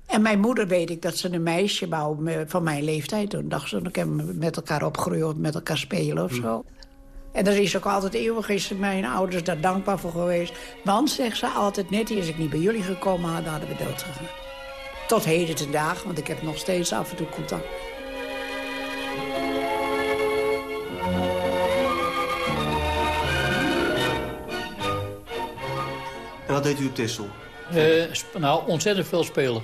En mijn moeder weet ik dat ze een meisje wou van mijn leeftijd. Toen dacht ze, dan kunnen we met elkaar opgroeien of met elkaar spelen of zo. En daar is ook altijd eeuwig is mijn ouders daar dankbaar voor geweest. Want, zegt ze altijd, net als ik niet bij jullie gekomen had, hadden we dood gegaan. Tot heden ten dagen, want ik heb nog steeds af en toe contact. En wat deed u op Tissel? Uh, nou, ontzettend veel spelen.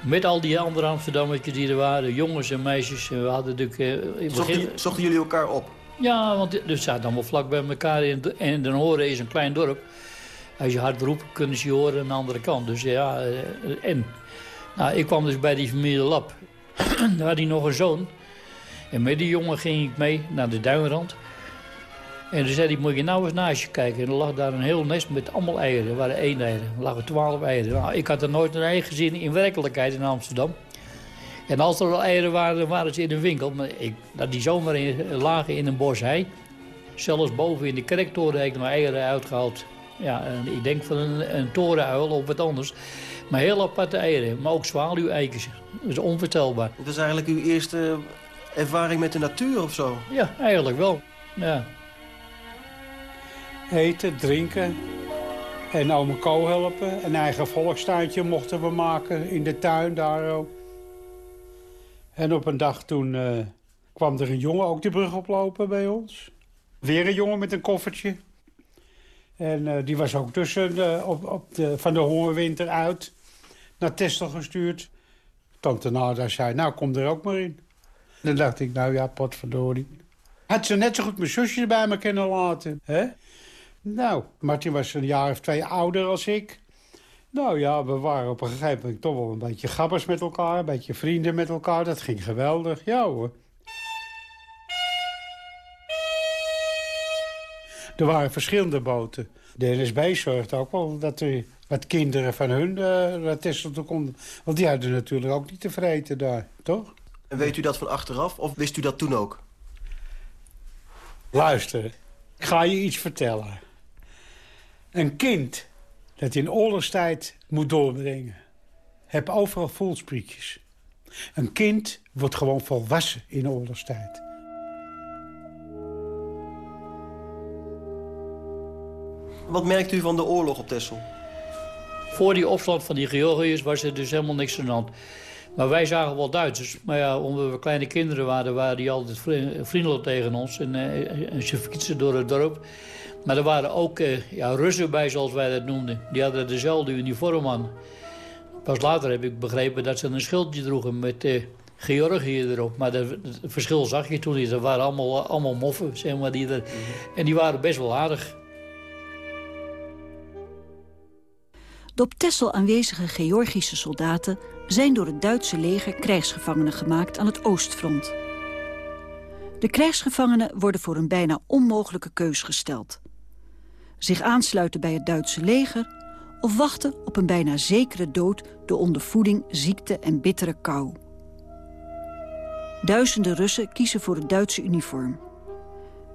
Met al die andere Amsterdammetjes die er waren, jongens en meisjes. We hadden natuurlijk... Uh, zochten, zochten jullie elkaar op? Ja, want er zaten allemaal vlak bij elkaar. En Den Horen is een klein dorp. Als je hard roept, kunnen ze je horen aan de andere kant. Dus ja, eh, en... Nou, ik kwam dus bij die familie Lap. Daar had hij nog een zoon. En met die jongen ging ik mee naar de duinrand. En toen zei hij, moet je nou eens naast je kijken. En er lag daar een heel nest met allemaal eieren. Er waren één eieren. Er lagen twaalf eieren. Nou, ik had er nooit een ei gezien in werkelijkheid in Amsterdam. En als er al eieren waren, waren ze in een winkel. Maar ik, dat die zomaar in, lagen in een bos hei. Zelfs boven in de kerktoren heb ik nog eieren uitgehaald. Ja, ik denk van een, een torenuil of wat anders. Maar heel aparte eieren. Maar ook zwaluweikens. Dat is onvertelbaar. Het is eigenlijk uw eerste ervaring met de natuur of zo? Ja, eigenlijk wel. Ja. Eten, drinken en ome Ko helpen. Een eigen volkstuintje mochten we maken in de tuin daar ook. En op een dag toen uh, kwam er een jongen ook die brug oplopen bij ons. Weer een jongen met een koffertje. En uh, die was ook tussen de, op, op de, van de hongerwinter uit naar Testel gestuurd. Tante Nada zei, nou kom er ook maar in. Dan dacht ik, nou ja, potverdorie. Had ze net zo goed mijn zusje bij me kunnen laten. Hè? Nou, Martin was een jaar of twee ouder als ik. Nou ja, we waren op een gegeven moment toch wel een beetje gabbers met elkaar. Een beetje vrienden met elkaar. Dat ging geweldig. Ja hoor. Er waren verschillende boten. De NSB zorgde ook wel dat er wat kinderen van hun naar Texel konden. Want die hadden natuurlijk ook niet te vreten daar, toch? En weet u dat van achteraf of wist u dat toen ook? Luister, ik ga je iets vertellen. Een kind dat in oorlogstijd moet doorbrengen. Heb overal voelsprietjes. Een kind wordt gewoon volwassen in oorlogstijd. Wat merkt u van de oorlog op Texel? Voor die opstand van die Georgiërs was er dus helemaal niks aan de hand. Maar wij zagen wel Duitsers. Maar ja, omdat we kleine kinderen waren, waren die altijd vriendelijk tegen ons. En, uh, en ze fietsen door het dorp. Maar er waren ook uh, ja, Russen bij, zoals wij dat noemden. Die hadden dezelfde uniform aan. Pas later heb ik begrepen dat ze een schildje droegen met uh, Georgië erop. Maar het verschil zag je toen niet. Er waren allemaal, allemaal moffen, zeg maar. Die er, en die waren best wel aardig. De op Texel aanwezige Georgische soldaten zijn door het Duitse leger krijgsgevangenen gemaakt aan het Oostfront. De krijgsgevangenen worden voor een bijna onmogelijke keus gesteld. Zich aansluiten bij het Duitse leger of wachten op een bijna zekere dood door ondervoeding, ziekte en bittere kou. Duizenden Russen kiezen voor het Duitse uniform.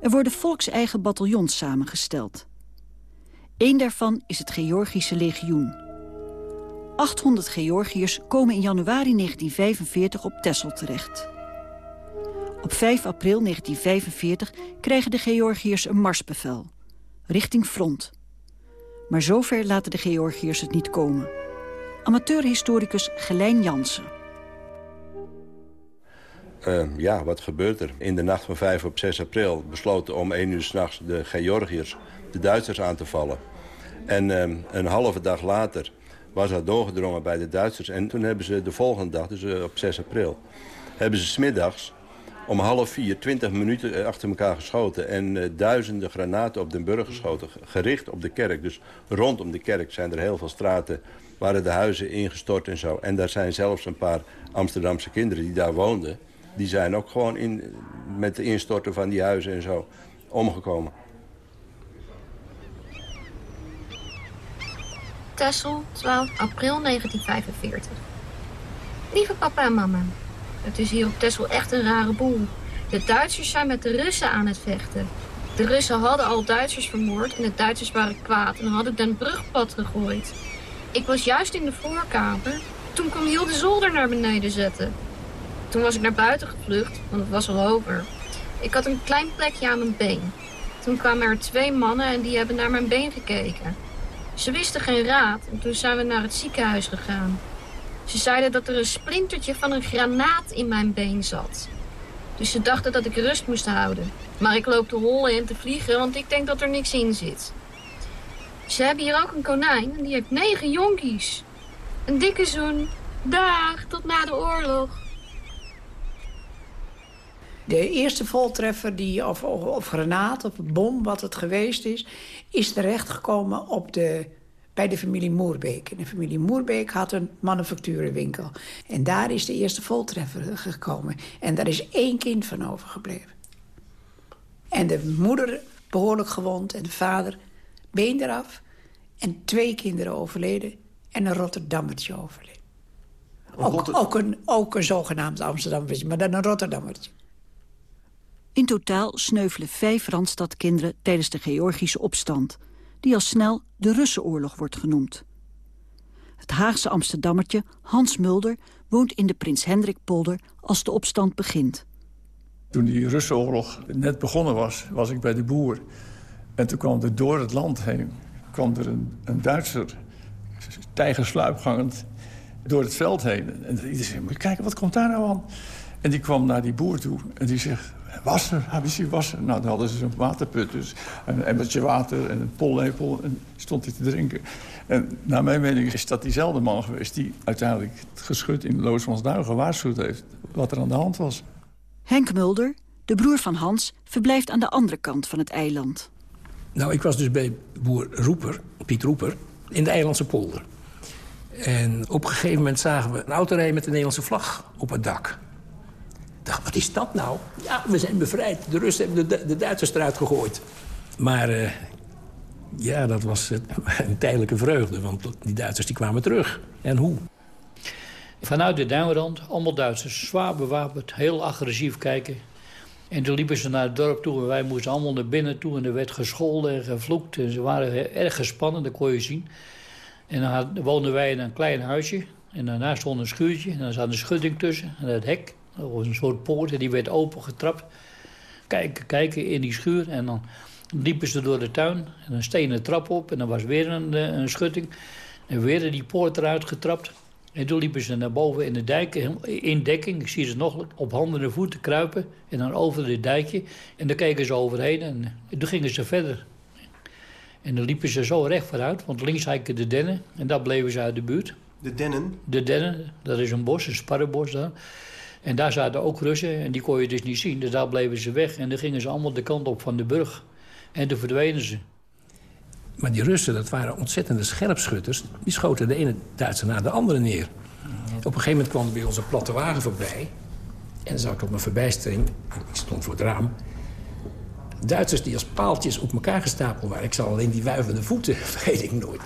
Er worden volkseigen bataljons samengesteld. Eén daarvan is het Georgische legioen. 800 Georgiërs komen in januari 1945 op Texel terecht. Op 5 april 1945 krijgen de Georgiërs een marsbevel. Richting front. Maar zover laten de Georgiërs het niet komen. Amateurhistoricus Gelijn Jansen. Uh, ja, wat gebeurt er? In de nacht van 5 op 6 april besloten om 1 uur s'nachts de Georgiërs de Duitsers aan te vallen. En uh, een halve dag later was dat doorgedrongen bij de Duitsers. En toen hebben ze de volgende dag, dus uh, op 6 april... hebben ze smiddags om half vier, twintig minuten achter elkaar geschoten... en uh, duizenden granaten op den burger geschoten, gericht op de kerk. Dus rondom de kerk zijn er heel veel straten... waren de huizen ingestort en zo. En daar zijn zelfs een paar Amsterdamse kinderen die daar woonden... die zijn ook gewoon in, met de instorten van die huizen en zo omgekomen. Texel, 12 april 1945. Lieve papa en mama, het is hier op Texel echt een rare boel. De Duitsers zijn met de Russen aan het vechten. De Russen hadden al Duitsers vermoord en de Duitsers waren kwaad en hadden Den Brugpad gegooid. Ik was juist in de voorkamer. Toen kwam heel de zolder naar beneden zetten. Toen was ik naar buiten gevlucht, want het was al over. Ik had een klein plekje aan mijn been. Toen kwamen er twee mannen en die hebben naar mijn been gekeken. Ze wisten geen raad en toen zijn we naar het ziekenhuis gegaan. Ze zeiden dat er een splintertje van een granaat in mijn been zat. Dus ze dachten dat ik rust moest houden. Maar ik loop te hollen en te vliegen, want ik denk dat er niks in zit. Ze hebben hier ook een konijn en die heeft negen jonkies. Een dikke zoen. Dag, tot na de oorlog. De eerste voltreffer, die, of, of, of granaat of bom, wat het geweest is... is terechtgekomen op de, bij de familie Moerbeek. En de familie Moerbeek had een manufacturenwinkel. En daar is de eerste voltreffer gekomen. En daar is één kind van overgebleven. En de moeder behoorlijk gewond en de vader been eraf. En twee kinderen overleden en een Rotterdammertje overleden. Ook, ook, een, ook een zogenaamd Amsterdammertje, maar dan een Rotterdammertje. In totaal sneuvelen vijf Randstadkinderen tijdens de Georgische opstand... die al snel de Russenoorlog wordt genoemd. Het Haagse Amsterdammertje Hans Mulder woont in de Prins Hendrikpolder als de opstand begint. Toen die Russenoorlog net begonnen was, was ik bij de boer. En toen kwam er door het land heen kwam er een, een Duitser, tijgersluipgangend, door het veld heen. En iedereen zei, kijken, wat komt daar nou aan? En die kwam naar die boer toe en die zegt, wasser, ABC wasser. Nou, dan hadden ze zo'n waterput, dus een emmertje water en een pollepel. En stond hij te drinken. En naar mijn mening is dat diezelfde man geweest... die uiteindelijk het geschut in Loosmansduin gewaarschuwd heeft... wat er aan de hand was. Henk Mulder, de broer van Hans, verblijft aan de andere kant van het eiland. Nou, ik was dus bij boer Roeper, Piet Roeper, in de Eilandse polder. En op een gegeven moment zagen we een auto rijden met een Nederlandse vlag op het dak. Dacht, wat is dat nou? Ja, we zijn bevrijd. De Russen hebben de, de Duitsers eruit gegooid. Maar uh, ja, dat was een tijdelijke vreugde, want die Duitsers die kwamen terug. En hoe? Vanuit de Duinrand, allemaal Duitsers, zwaar bewapend, heel agressief kijken. En toen liepen ze naar het dorp toe en wij moesten allemaal naar binnen toe. En er werd gescholden en gevloekt. En ze waren erg gespannen, dat kon je zien. En dan woonden wij in een klein huisje. En daarnaast stond een schuurtje. En daar zat een schudding tussen. En dat hek, dat was een soort poort. En die werd opengetrapt. Kijken, kijken in die schuur. En dan liepen ze door de tuin. En een stenen trap op. En dan was weer een, eh, een schutting. En weer die poort eruit getrapt. En toen liepen ze naar boven in de dijk, in dekking. Ik zie ze nog op handen en voeten kruipen. En dan over dit dijkje. En dan keken ze overheen en, toen gingen ze verder. En dan liepen ze zo recht vooruit, want links ik de dennen. En daar bleven ze uit de buurt. De dennen? De dennen, dat is een bos, een sparrenbos daar. En daar zaten ook Russen en die kon je dus niet zien. Dus daar bleven ze weg en dan gingen ze allemaal de kant op van de burg. En toen verdwenen ze. Maar die Russen, dat waren ontzettende scherpschutters. Die schoten de ene Duitser na de andere neer. Op een gegeven moment kwam er bij ons een platte wagen voorbij. En dan zag ik op mijn verbijstering, ik stond voor het raam... Duitsers die als paaltjes op elkaar gestapeld waren. Ik zal alleen die wuivende voeten, vergeet ik nooit.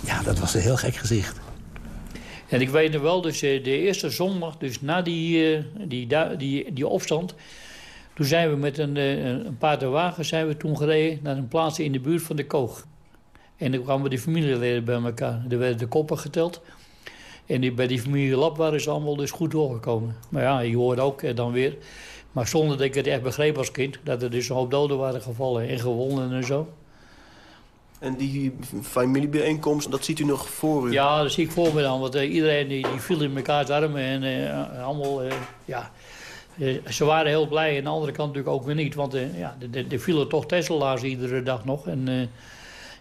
Ja, dat was een heel gek gezicht. En ik weet nog wel, dus eh, de eerste zondag, dus na die, eh, die, die, die opstand... toen zijn we met een, eh, een paardenwagen zijn we toen gereden naar een plaats in de buurt van de Koog. En dan kwamen de familieleden bij elkaar. Er werden de koppen geteld. En bij die familie Lap waren ze allemaal dus goed doorgekomen. Maar ja, je hoort ook dan weer... Maar zonder dat ik het echt begreep als kind... dat er dus een hoop doden waren gevallen en gewonden en zo. En die familiebijeenkomst, dat ziet u nog voor u? Ja, dat zie ik voor me dan. Want uh, iedereen die, die, viel in mekaars armen en uh, allemaal... Uh, ja, ze waren heel blij. En aan de andere kant natuurlijk ook weer niet. Want ja, er vielen toch Tesla's iedere dag nog. En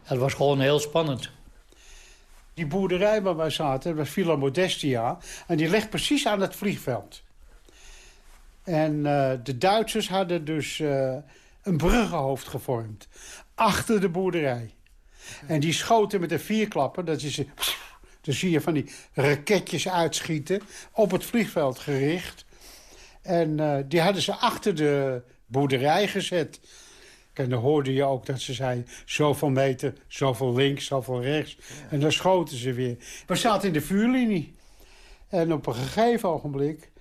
het was gewoon heel spannend. Die boerderij waar wij zaten, dat was Villa Modestia. En die ligt precies aan het vliegveld. En uh, de Duitsers hadden dus uh, een bruggenhoofd gevormd. Achter de boerderij. En die schoten met een vierklapper. Dat is, dan zie je van die raketjes uitschieten. Op het vliegveld gericht. En uh, die hadden ze achter de boerderij gezet. En dan hoorde je ook dat ze zei... zoveel meter, zoveel links, zoveel rechts. En dan schoten ze weer. We zaten in de vuurlinie. En op een gegeven ogenblik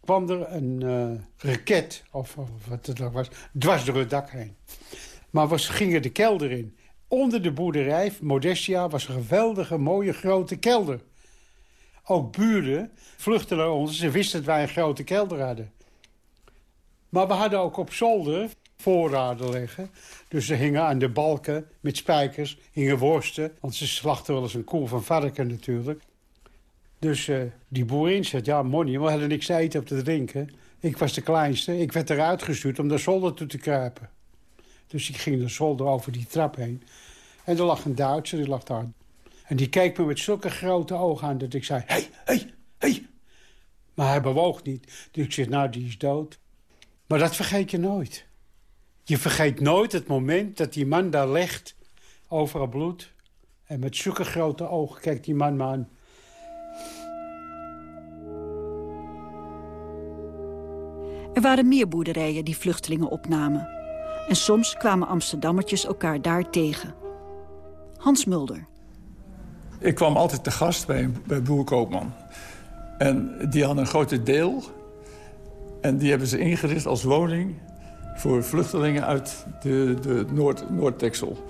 kwam er een uh, raket, of, of, wat het ook was, dwars door het dak heen. Maar we gingen de kelder in. Onder de boerderij, Modestia, was een geweldige, mooie, grote kelder. Ook buren vluchtten naar ons. Ze wisten dat wij een grote kelder hadden. Maar we hadden ook op zolder voorraden liggen. Dus ze hingen aan de balken met spijkers, hingen worsten. Want ze slachten wel eens een koe van varken natuurlijk. Dus uh, die boerin zegt, ja, money, we hadden niks te eten of te drinken. Ik was de kleinste. Ik werd eruit gestuurd om naar zolder toe te kruipen. Dus ik ging naar zolder over die trap heen. En er lag een Duitser, die lag daar. En die keek me met zulke grote ogen aan dat ik zei... Hé, hé, hé. Maar hij bewoog niet. Dus ik zeg, nou, die is dood. Maar dat vergeet je nooit. Je vergeet nooit het moment dat die man daar ligt, overal bloed. En met zulke grote ogen kijkt die man me aan. Er waren meer boerderijen die vluchtelingen opnamen. En soms kwamen Amsterdammertjes elkaar daar tegen. Hans Mulder. Ik kwam altijd te gast bij, bij Boer Koopman. En die hadden een grote deel. En die hebben ze ingericht als woning voor vluchtelingen uit de, de Noord, Noord-Texel.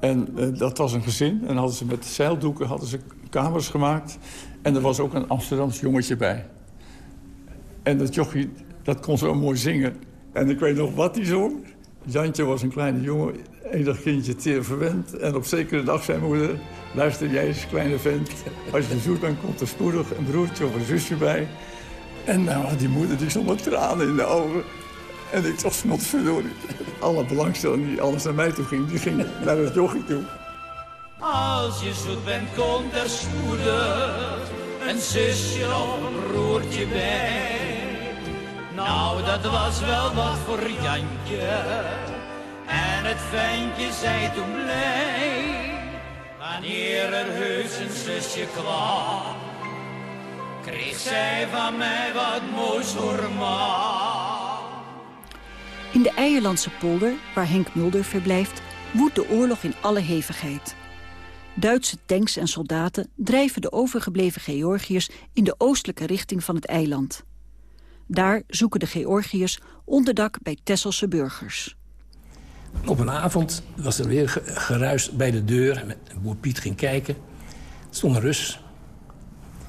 En uh, dat was een gezin. En hadden ze met zeildoeken hadden ze kamers gemaakt. En er was ook een Amsterdams jongetje bij. En dat jochie, dat kon zo mooi zingen. En ik weet nog wat hij zong. Jantje was een kleine jongen, enig kindje teer verwend. En op zekere dag zei moeder... luister jij eens, kleine vent. Als je zoet bent, komt er spoedig een broertje of een zusje bij. En nou, die moeder die stond met tranen in de ogen. En ik dacht, snotverdorie. Alle belangstelling die alles naar mij toe ging, die ging naar het jochie toe. Als je zoet bent, komt er spoedig een zusje of een broertje bij. Nou, dat was wel wat voor Jantje. Het ventje zei toen blij. Wanneer er heus een zusje kwam, kreeg zij van mij wat moois voor in de Eierlandse polder, waar Henk Mulder verblijft... woedt de oorlog in alle hevigheid. Duitse tanks en soldaten drijven de overgebleven Georgiërs... in de oostelijke richting van het eiland. Daar zoeken de Georgiërs onderdak bij Tesselse burgers. Op een avond was er weer geruis bij de deur. Boer Piet ging kijken. Er stond een Rus.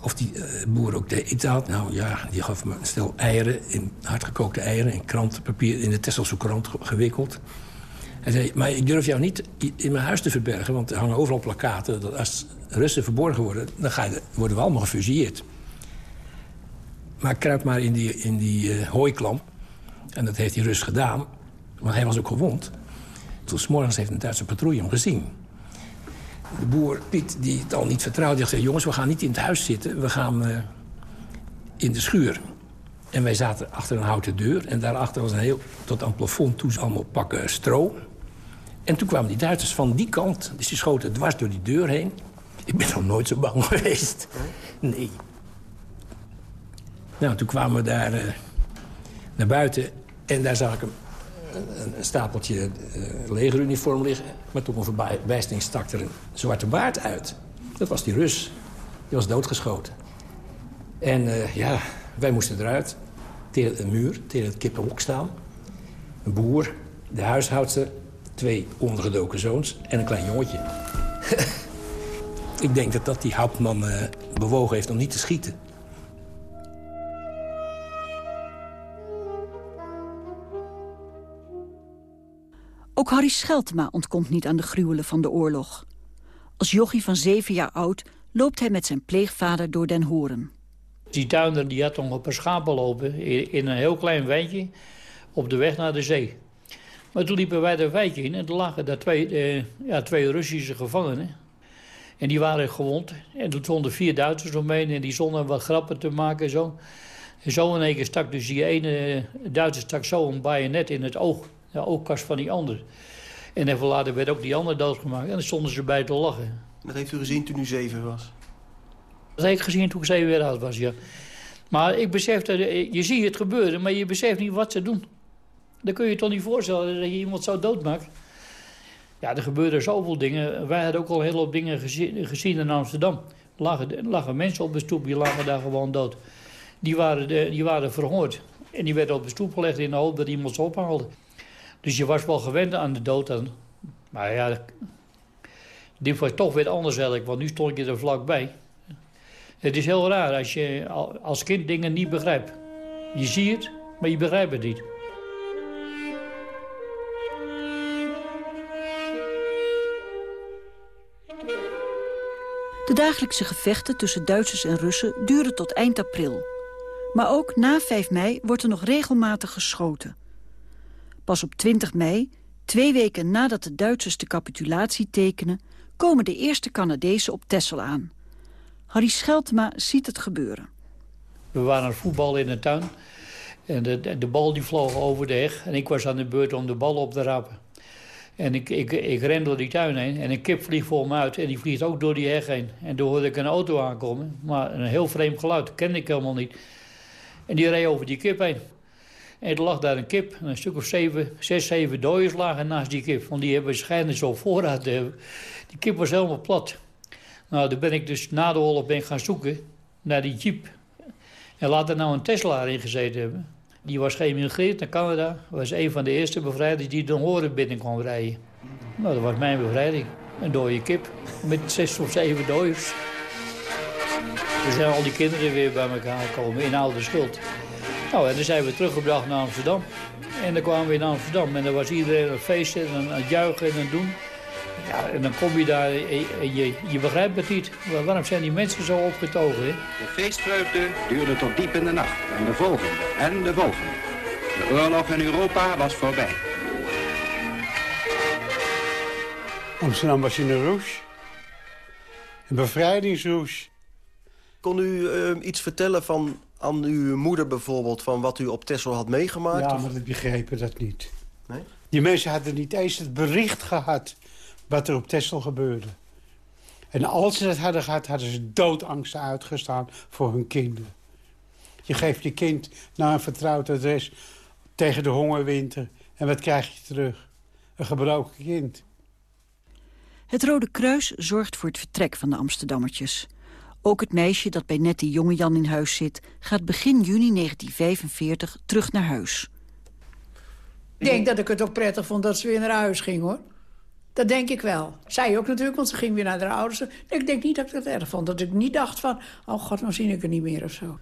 Of die uh, boer ook de eten had. Nou ja, die gaf me een stel eieren, in hardgekookte eieren... in krantenpapier, in de Tesselse krant gewikkeld. Hij zei, maar ik durf jou niet in mijn huis te verbergen... want er hangen overal plakaten dat als Russen verborgen worden... dan ga je, worden we allemaal gefusilleerd. Maar kruip maar in die, in die uh, hooiklam. En dat heeft die Rus gedaan. Want hij was ook gewond. Toen s'morgens heeft een Duitse patrouille hem gezien. De boer Piet, die het al niet vertrouwde, die zei... jongens, we gaan niet in het huis zitten, we gaan uh, in de schuur. En wij zaten achter een houten deur. En daarachter was een heel, tot aan het plafond toe, allemaal pakken stro. En toen kwamen die Duitsers van die kant. Dus die schoten dwars door die deur heen. Ik ben nog nooit zo bang geweest. Nee. Nou, toen kwamen we daar uh, naar buiten. En daar zag ik hem een, een stapeltje uh, legeruniform liggen. Maar toen een verbijsting stak er een zwarte baard uit. Dat was die Rus. Die was doodgeschoten. En uh, ja, wij moesten eruit. Tegen een muur, tegen het kippenhok staan. Een boer, de huishoudster, twee ondergedoken zoons en een klein jongetje. Ik denk dat dat die Hauptman uh, bewogen heeft om niet te schieten. Ook Harry Scheltema ontkomt niet aan de gruwelen van de oorlog. Als jochie van zeven jaar oud loopt hij met zijn pleegvader door Den Horen. Die tuinder die had nog een paar schapen lopen in een heel klein wijntje op de weg naar de zee. Maar toen liepen wij dat wijtje in en er lagen daar twee, eh, ja, twee Russische gevangenen. En die waren gewond. En toen stonden vier Duitsers omheen en die zonden wat grappen te maken en zo. En zo in één keer stak dus die ene Duitser stak zo een bajonet in het oog. De oogkast van die ander. En even later werd ook die ander doodgemaakt. En dan stonden ze bij te lachen. Dat heeft u gezien toen u zeven was? Dat heb ik gezien toen ik zeven jaar oud was, ja. Maar ik besefte, je ziet het gebeuren, maar je beseft niet wat ze doen. Dan kun je je toch niet voorstellen dat je iemand zo doodmaakt. Ja, er gebeurden zoveel dingen. Wij hadden ook al hele hoop dingen gezien, gezien in Amsterdam. Er lagen, lagen mensen op de stoep, die lagen daar gewoon dood. Die waren, die waren verhoord. En die werden op de stoep gelegd in de hoop dat iemand ze ophaalde. Dus je was wel gewend aan de dood. Maar ja, dit was toch weer anders eigenlijk, want nu stond je er vlakbij. Het is heel raar als je als kind dingen niet begrijpt. Je ziet het, maar je begrijpt het niet. De dagelijkse gevechten tussen Duitsers en Russen duren tot eind april. Maar ook na 5 mei wordt er nog regelmatig geschoten. Pas op 20 mei, twee weken nadat de Duitsers de capitulatie tekenen... komen de eerste Canadezen op Texel aan. Harry Scheltema ziet het gebeuren. We waren voetballen in de tuin. En de, de, bal die vloog over de heg. En ik was aan de beurt om de bal op te rapen. En ik, ik, ik ren door die tuin heen. En een kip vliegt voor me uit. En die vliegt ook door die heg heen. En toen hoorde ik een auto aankomen. Maar een heel vreemd geluid. Kende ik helemaal niet. En die reed over die kip heen. En er lag daar een kip. Een stuk of zeven, zes, zeven dooiers lagen naast die kip. Want die hebben schijnen zo voorraad. Die kip was helemaal plat. Nou, daar ben ik dus na de oorlog ben gaan zoeken naar die jeep. En laat er nou een Tesla in gezeten hebben. Die was geëmigreerd naar Canada. Was een van de eerste bevrijders die de horen binnen kon rijden. Nou, dat was mijn bevrijding. Een dode kip met zes of zeven dooiers. Er zijn al die kinderen weer bij elkaar gekomen in oude schuld. Nou, en dan zijn we teruggebracht naar Amsterdam. En dan kwamen we in Amsterdam en dan was iedereen aan het feesten en aan het juichen en aan het doen. Ja, en dan kom je daar en je, je begrijpt het niet. Waarom zijn die mensen zo opgetogen? Hè? De feestvreugde duurde tot diep in de nacht. En de volgende, en de volgende. De oorlog in Europa was voorbij. Amsterdam was in een roes. Een bevrijdingsroes. Kon u uh, iets vertellen van aan uw moeder bijvoorbeeld... van wat u op Texel had meegemaakt? Ja, of? maar ik begrepen dat niet. Nee? Die mensen hadden niet eens het bericht gehad wat er op Texel gebeurde. En als ze dat hadden gehad, hadden ze doodangsten uitgestaan voor hun kinderen. Je geeft je kind naar een vertrouwd adres tegen de hongerwinter. En wat krijg je terug? Een gebroken kind. Het Rode Kruis zorgt voor het vertrek van de Amsterdammertjes. Ook het meisje dat bij net die jonge Jan in huis zit... gaat begin juni 1945 terug naar huis. Ik denk dat ik het ook prettig vond dat ze weer naar huis ging, hoor. Dat denk ik wel. Zij ook natuurlijk, want ze ging weer naar haar ouders. Ik denk niet dat ik dat erg vond. Dat ik niet dacht van, oh god, nou zie ik er niet meer of zo.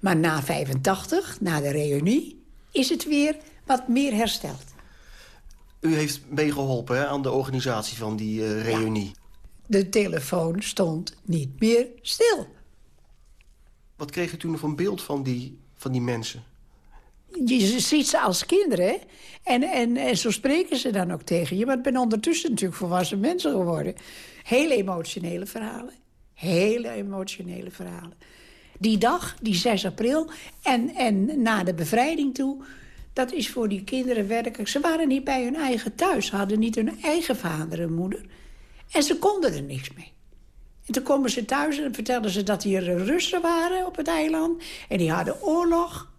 Maar na 85, na de reunie, is het weer wat meer hersteld. U heeft meegeholpen hè, aan de organisatie van die uh, reunie. De telefoon stond niet meer stil. Wat kreeg u toen nog een beeld van die, van die mensen? Je ziet ze als kinderen. En, en, en zo spreken ze dan ook tegen je. Maar ik ben ondertussen natuurlijk volwassen mensen geworden. Hele emotionele verhalen. Hele emotionele verhalen. Die dag, die 6 april, en, en na de bevrijding toe... dat is voor die kinderen werkelijk... Ze waren niet bij hun eigen thuis. Ze hadden niet hun eigen vader en moeder. En ze konden er niks mee. En toen komen ze thuis en vertelden ze dat hier Russen waren op het eiland. En die hadden oorlog.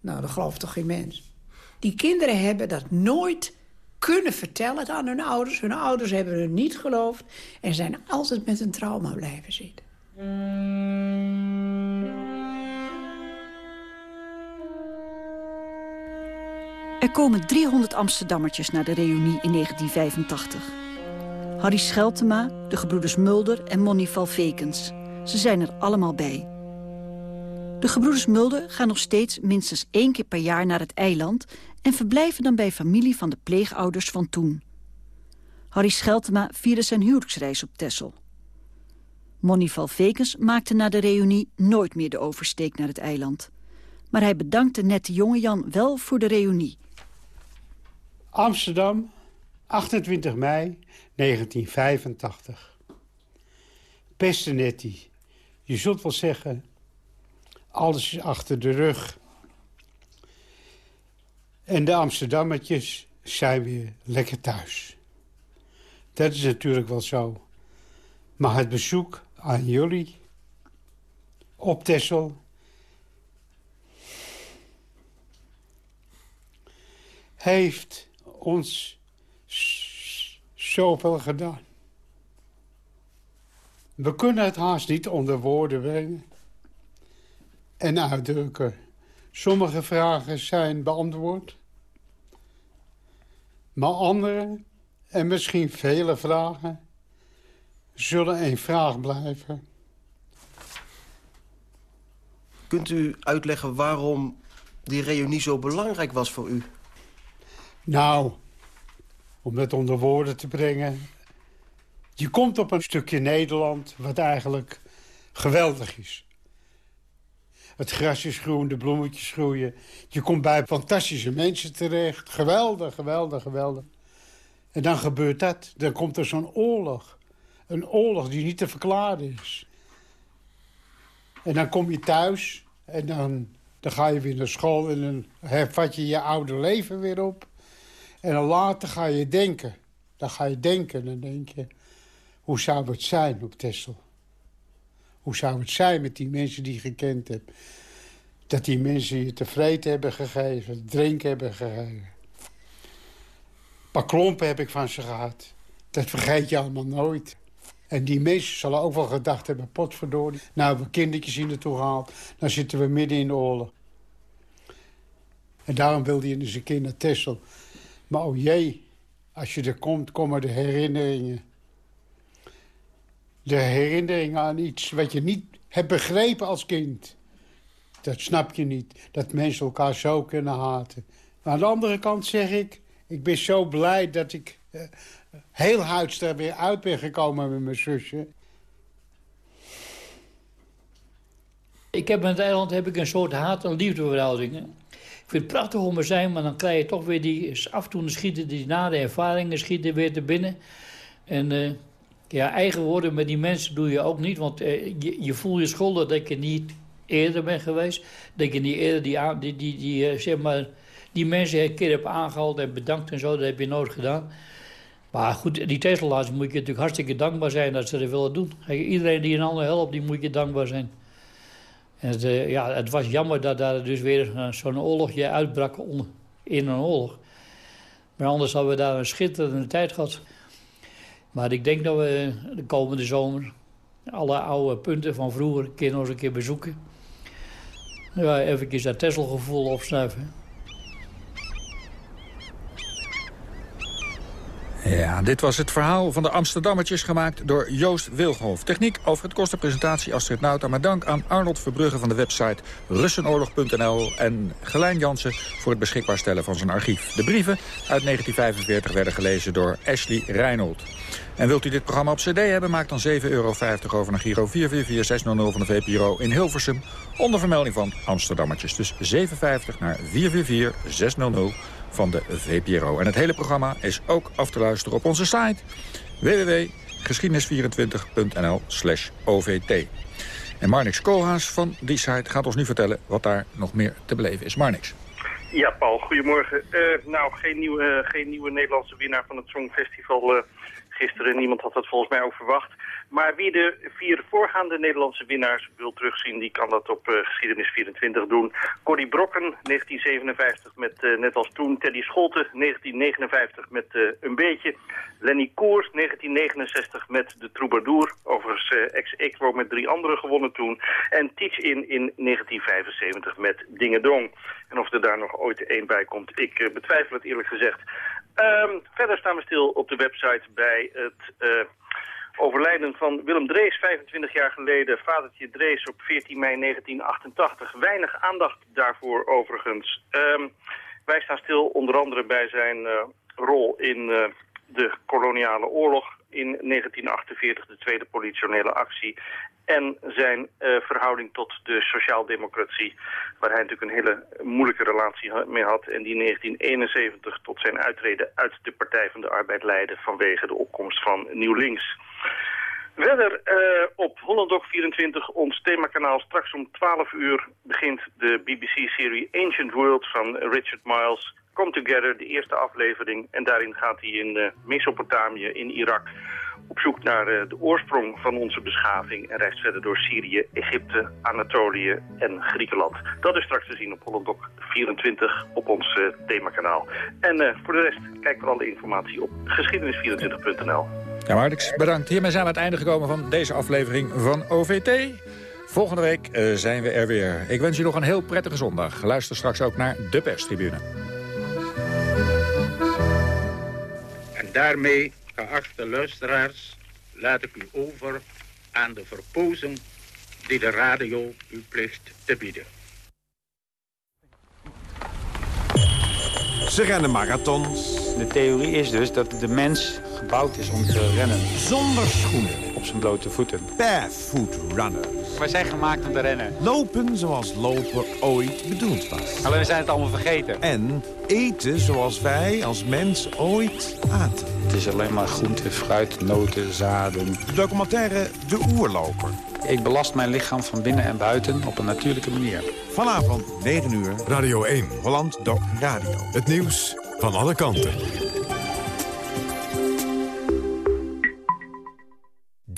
Nou, dat gelooft toch geen mens. Die kinderen hebben dat nooit kunnen vertellen aan hun ouders. Hun ouders hebben het niet geloofd en zijn altijd met een trauma blijven zitten. Er komen 300 Amsterdammertjes naar de reunie in 1985. Harry Scheltema, de gebroeders Mulder en Monique Valvekens. Ze zijn er allemaal bij. De gebroeders Mulder gaan nog steeds minstens één keer per jaar naar het eiland... en verblijven dan bij familie van de pleegouders van toen. Harry Scheltema vierde zijn huwelijksreis op Texel. Monny Valvekens maakte na de reunie nooit meer de oversteek naar het eiland. Maar hij bedankte net de jonge Jan wel voor de reunie. Amsterdam, 28 mei 1985. Beste Nettie, je zult wel zeggen alles is achter de rug. En de Amsterdammetjes zijn weer lekker thuis. Dat is natuurlijk wel zo. Maar het bezoek aan jullie op Texel... heeft ons zoveel gedaan. We kunnen het haast niet onder woorden brengen en uitdrukken. Sommige vragen zijn beantwoord. Maar andere, en misschien vele vragen, zullen een vraag blijven. Kunt u uitleggen waarom die reunie zo belangrijk was voor u? Nou, om het onder woorden te brengen... je komt op een stukje Nederland wat eigenlijk geweldig is. Het gras is groen, de bloemetjes groeien. Je komt bij fantastische mensen terecht. Geweldig, geweldig, geweldig. En dan gebeurt dat. Dan komt er zo'n oorlog. Een oorlog die niet te verklaren is. En dan kom je thuis en dan, dan ga je weer naar school... en dan hervat je je oude leven weer op. En dan later ga je denken. Dan ga je denken en dan denk je... hoe zou het zijn op Texel? Hoe zou het zijn met die mensen die je gekend hebt? Dat die mensen je tevreden hebben gegeven, drinken hebben gegeven. Een paar klompen heb ik van ze gehad. Dat vergeet je allemaal nooit. En die mensen zullen ook wel gedacht hebben, potverdorie. Nou, we kindertjes hier naartoe gehaald. Dan zitten we midden in de oorlog. En daarom wilde je eens een keer naar Tessel. Maar oh jee, als je er komt, komen de herinneringen de herinnering aan iets wat je niet hebt begrepen als kind. Dat snap je niet, dat mensen elkaar zo kunnen haten. Maar aan de andere kant zeg ik, ik ben zo blij dat ik uh, heel huids er weer uit ben gekomen met mijn zusje. Ik heb met het eiland heb ik een soort haat- en liefdeverhouding. Ik vind het prachtig om te zijn, maar dan krijg je toch weer die... af en toe schieten die na de ervaringen schieten weer te binnen. En... Uh, ja, eigen worden met die mensen doe je ook niet. Want eh, je, je voelt je schuldig dat je niet eerder bent geweest. Dat je niet eerder die, die, die, die, uh, zeg maar, die mensen een keer hebt aangehaald en bedankt en zo. Dat heb je nooit gedaan. Maar goed, die Tesla's moet je natuurlijk hartstikke dankbaar zijn dat ze dat willen doen. Iedereen die een ander helpt, die moet je dankbaar zijn. Ja, het was jammer dat daar dus weer zo'n oorlogje uitbrak in een oorlog. Maar anders hadden we daar een schitterende tijd gehad. Maar ik denk dat we de komende zomer Alle oude punten van vroeger kun je nog eens een keer bezoeken. Ja, even dat Tesselgevoel opsnuiven. Ja, dit was het verhaal van de Amsterdammertjes gemaakt door Joost Wilgenhof. Techniek over het kostenpresentatie Astrid Nauta. Maar dank aan Arnold Verbrugge van de website russenoorlog.nl... en Gelijn Jansen voor het beschikbaar stellen van zijn archief. De brieven uit 1945 werden gelezen door Ashley Reinold. En wilt u dit programma op cd hebben, maak dan 7,50 euro over naar Giro 444600 van de VPRO in Hilversum... onder vermelding van Amsterdammertjes. Dus 7,50 naar 444600 van de VPRO. En het hele programma is ook af te luisteren op onze site www.geschiedenis24.nl slash OVT. En Marnix Koolhaas van die site gaat ons nu vertellen wat daar nog meer te beleven is. Marnix. Ja, Paul, goedemorgen. Uh, nou, geen nieuwe, uh, geen nieuwe Nederlandse winnaar van het Songfestival uh, gisteren. Niemand had dat volgens mij ook verwacht. Maar wie de vier voorgaande Nederlandse winnaars wil terugzien... die kan dat op uh, Geschiedenis 24 doen. Corrie Brokken, 1957 met uh, Net als toen. Teddy Scholte, 1959 met uh, Een Beetje. Lenny Koer, 1969 met De Troubadour. Overigens ex-equo met drie anderen gewonnen toen. En Teach In in 1975 met Dingedong. En of er daar nog ooit één bij komt, ik betwijfel het eerlijk gezegd. Um, verder staan we stil op de website bij het overlijden van Willem Drees, 25 jaar geleden. Vadertje Drees op 14 mei 1988. Weinig aandacht daarvoor overigens. Um, wij staan stil onder andere bij zijn uh, rol in uh, de koloniale oorlog in 1948, de tweede politionele actie. En zijn uh, verhouding tot de sociaaldemocratie, waar hij natuurlijk een hele moeilijke relatie mee had. En die in 1971 tot zijn uittreden uit de Partij van de Arbeid leidde vanwege de opkomst van Nieuw Links. Verder uh, op Hollandok 24, ons themakanaal. Straks om 12 uur begint de BBC-serie Ancient World van Richard Miles. Come Together, de eerste aflevering. En daarin gaat hij in uh, Mesopotamië, in Irak, op zoek naar uh, de oorsprong van onze beschaving. En reist verder door Syrië, Egypte, Anatolië en Griekenland. Dat is straks te zien op Hollandok 24 op ons themakanaal. En voor de rest, kijk voor alle informatie op geschiedenis24.nl. Ja, Martix, bedankt. Hiermee zijn we aan het einde gekomen van deze aflevering van OVT. Volgende week uh, zijn we er weer. Ik wens u nog een heel prettige zondag. Luister straks ook naar de perstribune. Daarmee, geachte luisteraars, laat ik u over aan de verpozen die de radio u plicht te bieden. Ze rennen marathons. De theorie is dus dat de mens gebouwd is om te rennen. Zonder schoenen. Op zijn blote voeten. Barefoot runners. Wij zijn gemaakt om te rennen. Lopen zoals lopen ooit bedoeld was. Alleen we zijn het allemaal vergeten. En eten zoals wij als mens ooit aten. Het is alleen maar groente, fruit, noten, zaden. Documentaire De Oerloper. Ik belast mijn lichaam van binnen en buiten op een natuurlijke manier. Vanavond 9 uur. Radio 1. Holland Doc Radio. Het nieuws van alle kanten.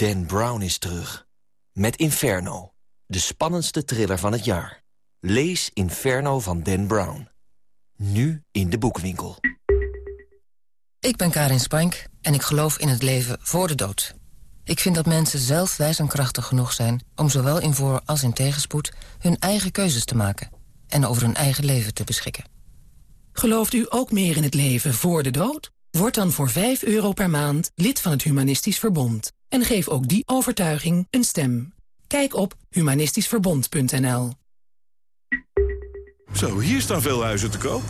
Dan Brown is terug. Met Inferno. De spannendste thriller van het jaar. Lees Inferno van Dan Brown. Nu in de boekwinkel. Ik ben Karin Spank en ik geloof in het leven voor de dood. Ik vind dat mensen zelf wijs en krachtig genoeg zijn... om zowel in voor- als in tegenspoed hun eigen keuzes te maken... en over hun eigen leven te beschikken. Gelooft u ook meer in het leven voor de dood? Word dan voor 5 euro per maand lid van het Humanistisch Verbond. En geef ook die overtuiging een stem. Kijk op humanistischverbond.nl Zo, hier staan veel huizen te koop.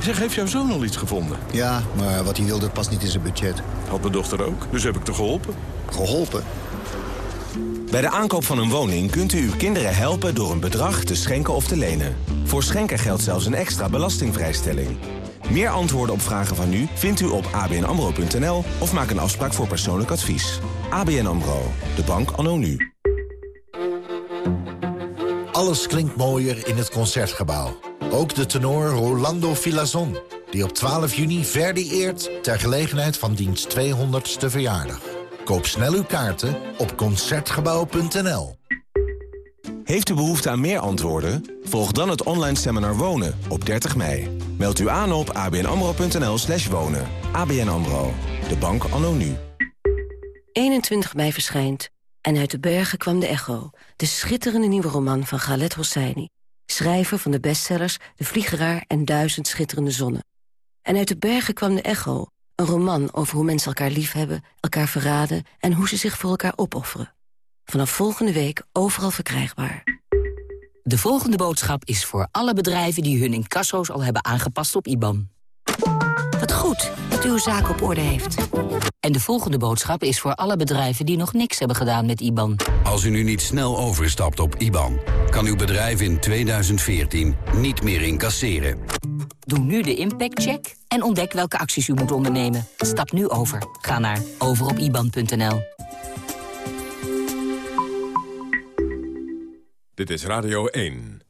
Zeg, heeft jouw zoon al iets gevonden? Ja, maar wat hij wilde past niet in zijn budget. Had mijn dochter ook, dus heb ik te geholpen. Geholpen? Bij de aankoop van een woning kunt u uw kinderen helpen door een bedrag te schenken of te lenen. Voor schenken geldt zelfs een extra belastingvrijstelling. Meer antwoorden op vragen van u vindt u op abnamro.nl of maak een afspraak voor persoonlijk advies. ABN AMRO, de bank anno nu. Alles klinkt mooier in het Concertgebouw. Ook de tenor Rolando Filazon, die op 12 juni Verdi eert... ter gelegenheid van diens 200ste verjaardag. Koop snel uw kaarten op Concertgebouw.nl. Heeft u behoefte aan meer antwoorden? Volg dan het online seminar Wonen op 30 mei. Meld u aan op abnamro.nl slash wonen. ABN AMRO, de bank anno nu. 21 mei verschijnt En uit de bergen kwam de echo, de schitterende nieuwe roman van Galet Hosseini. Schrijver van de bestsellers De Vliegeraar en Duizend Schitterende Zonnen. En uit de bergen kwam de echo, een roman over hoe mensen elkaar liefhebben, elkaar verraden en hoe ze zich voor elkaar opofferen. Vanaf volgende week overal verkrijgbaar. De volgende boodschap is voor alle bedrijven die hun incasso's al hebben aangepast op IBAN. Wat goed dat u uw zaak op orde heeft. En de volgende boodschap is voor alle bedrijven die nog niks hebben gedaan met IBAN. Als u nu niet snel overstapt op IBAN, kan uw bedrijf in 2014 niet meer incasseren. Doe nu de impactcheck en ontdek welke acties u moet ondernemen. Stap nu over. Ga naar overopiban.nl. Dit is Radio 1.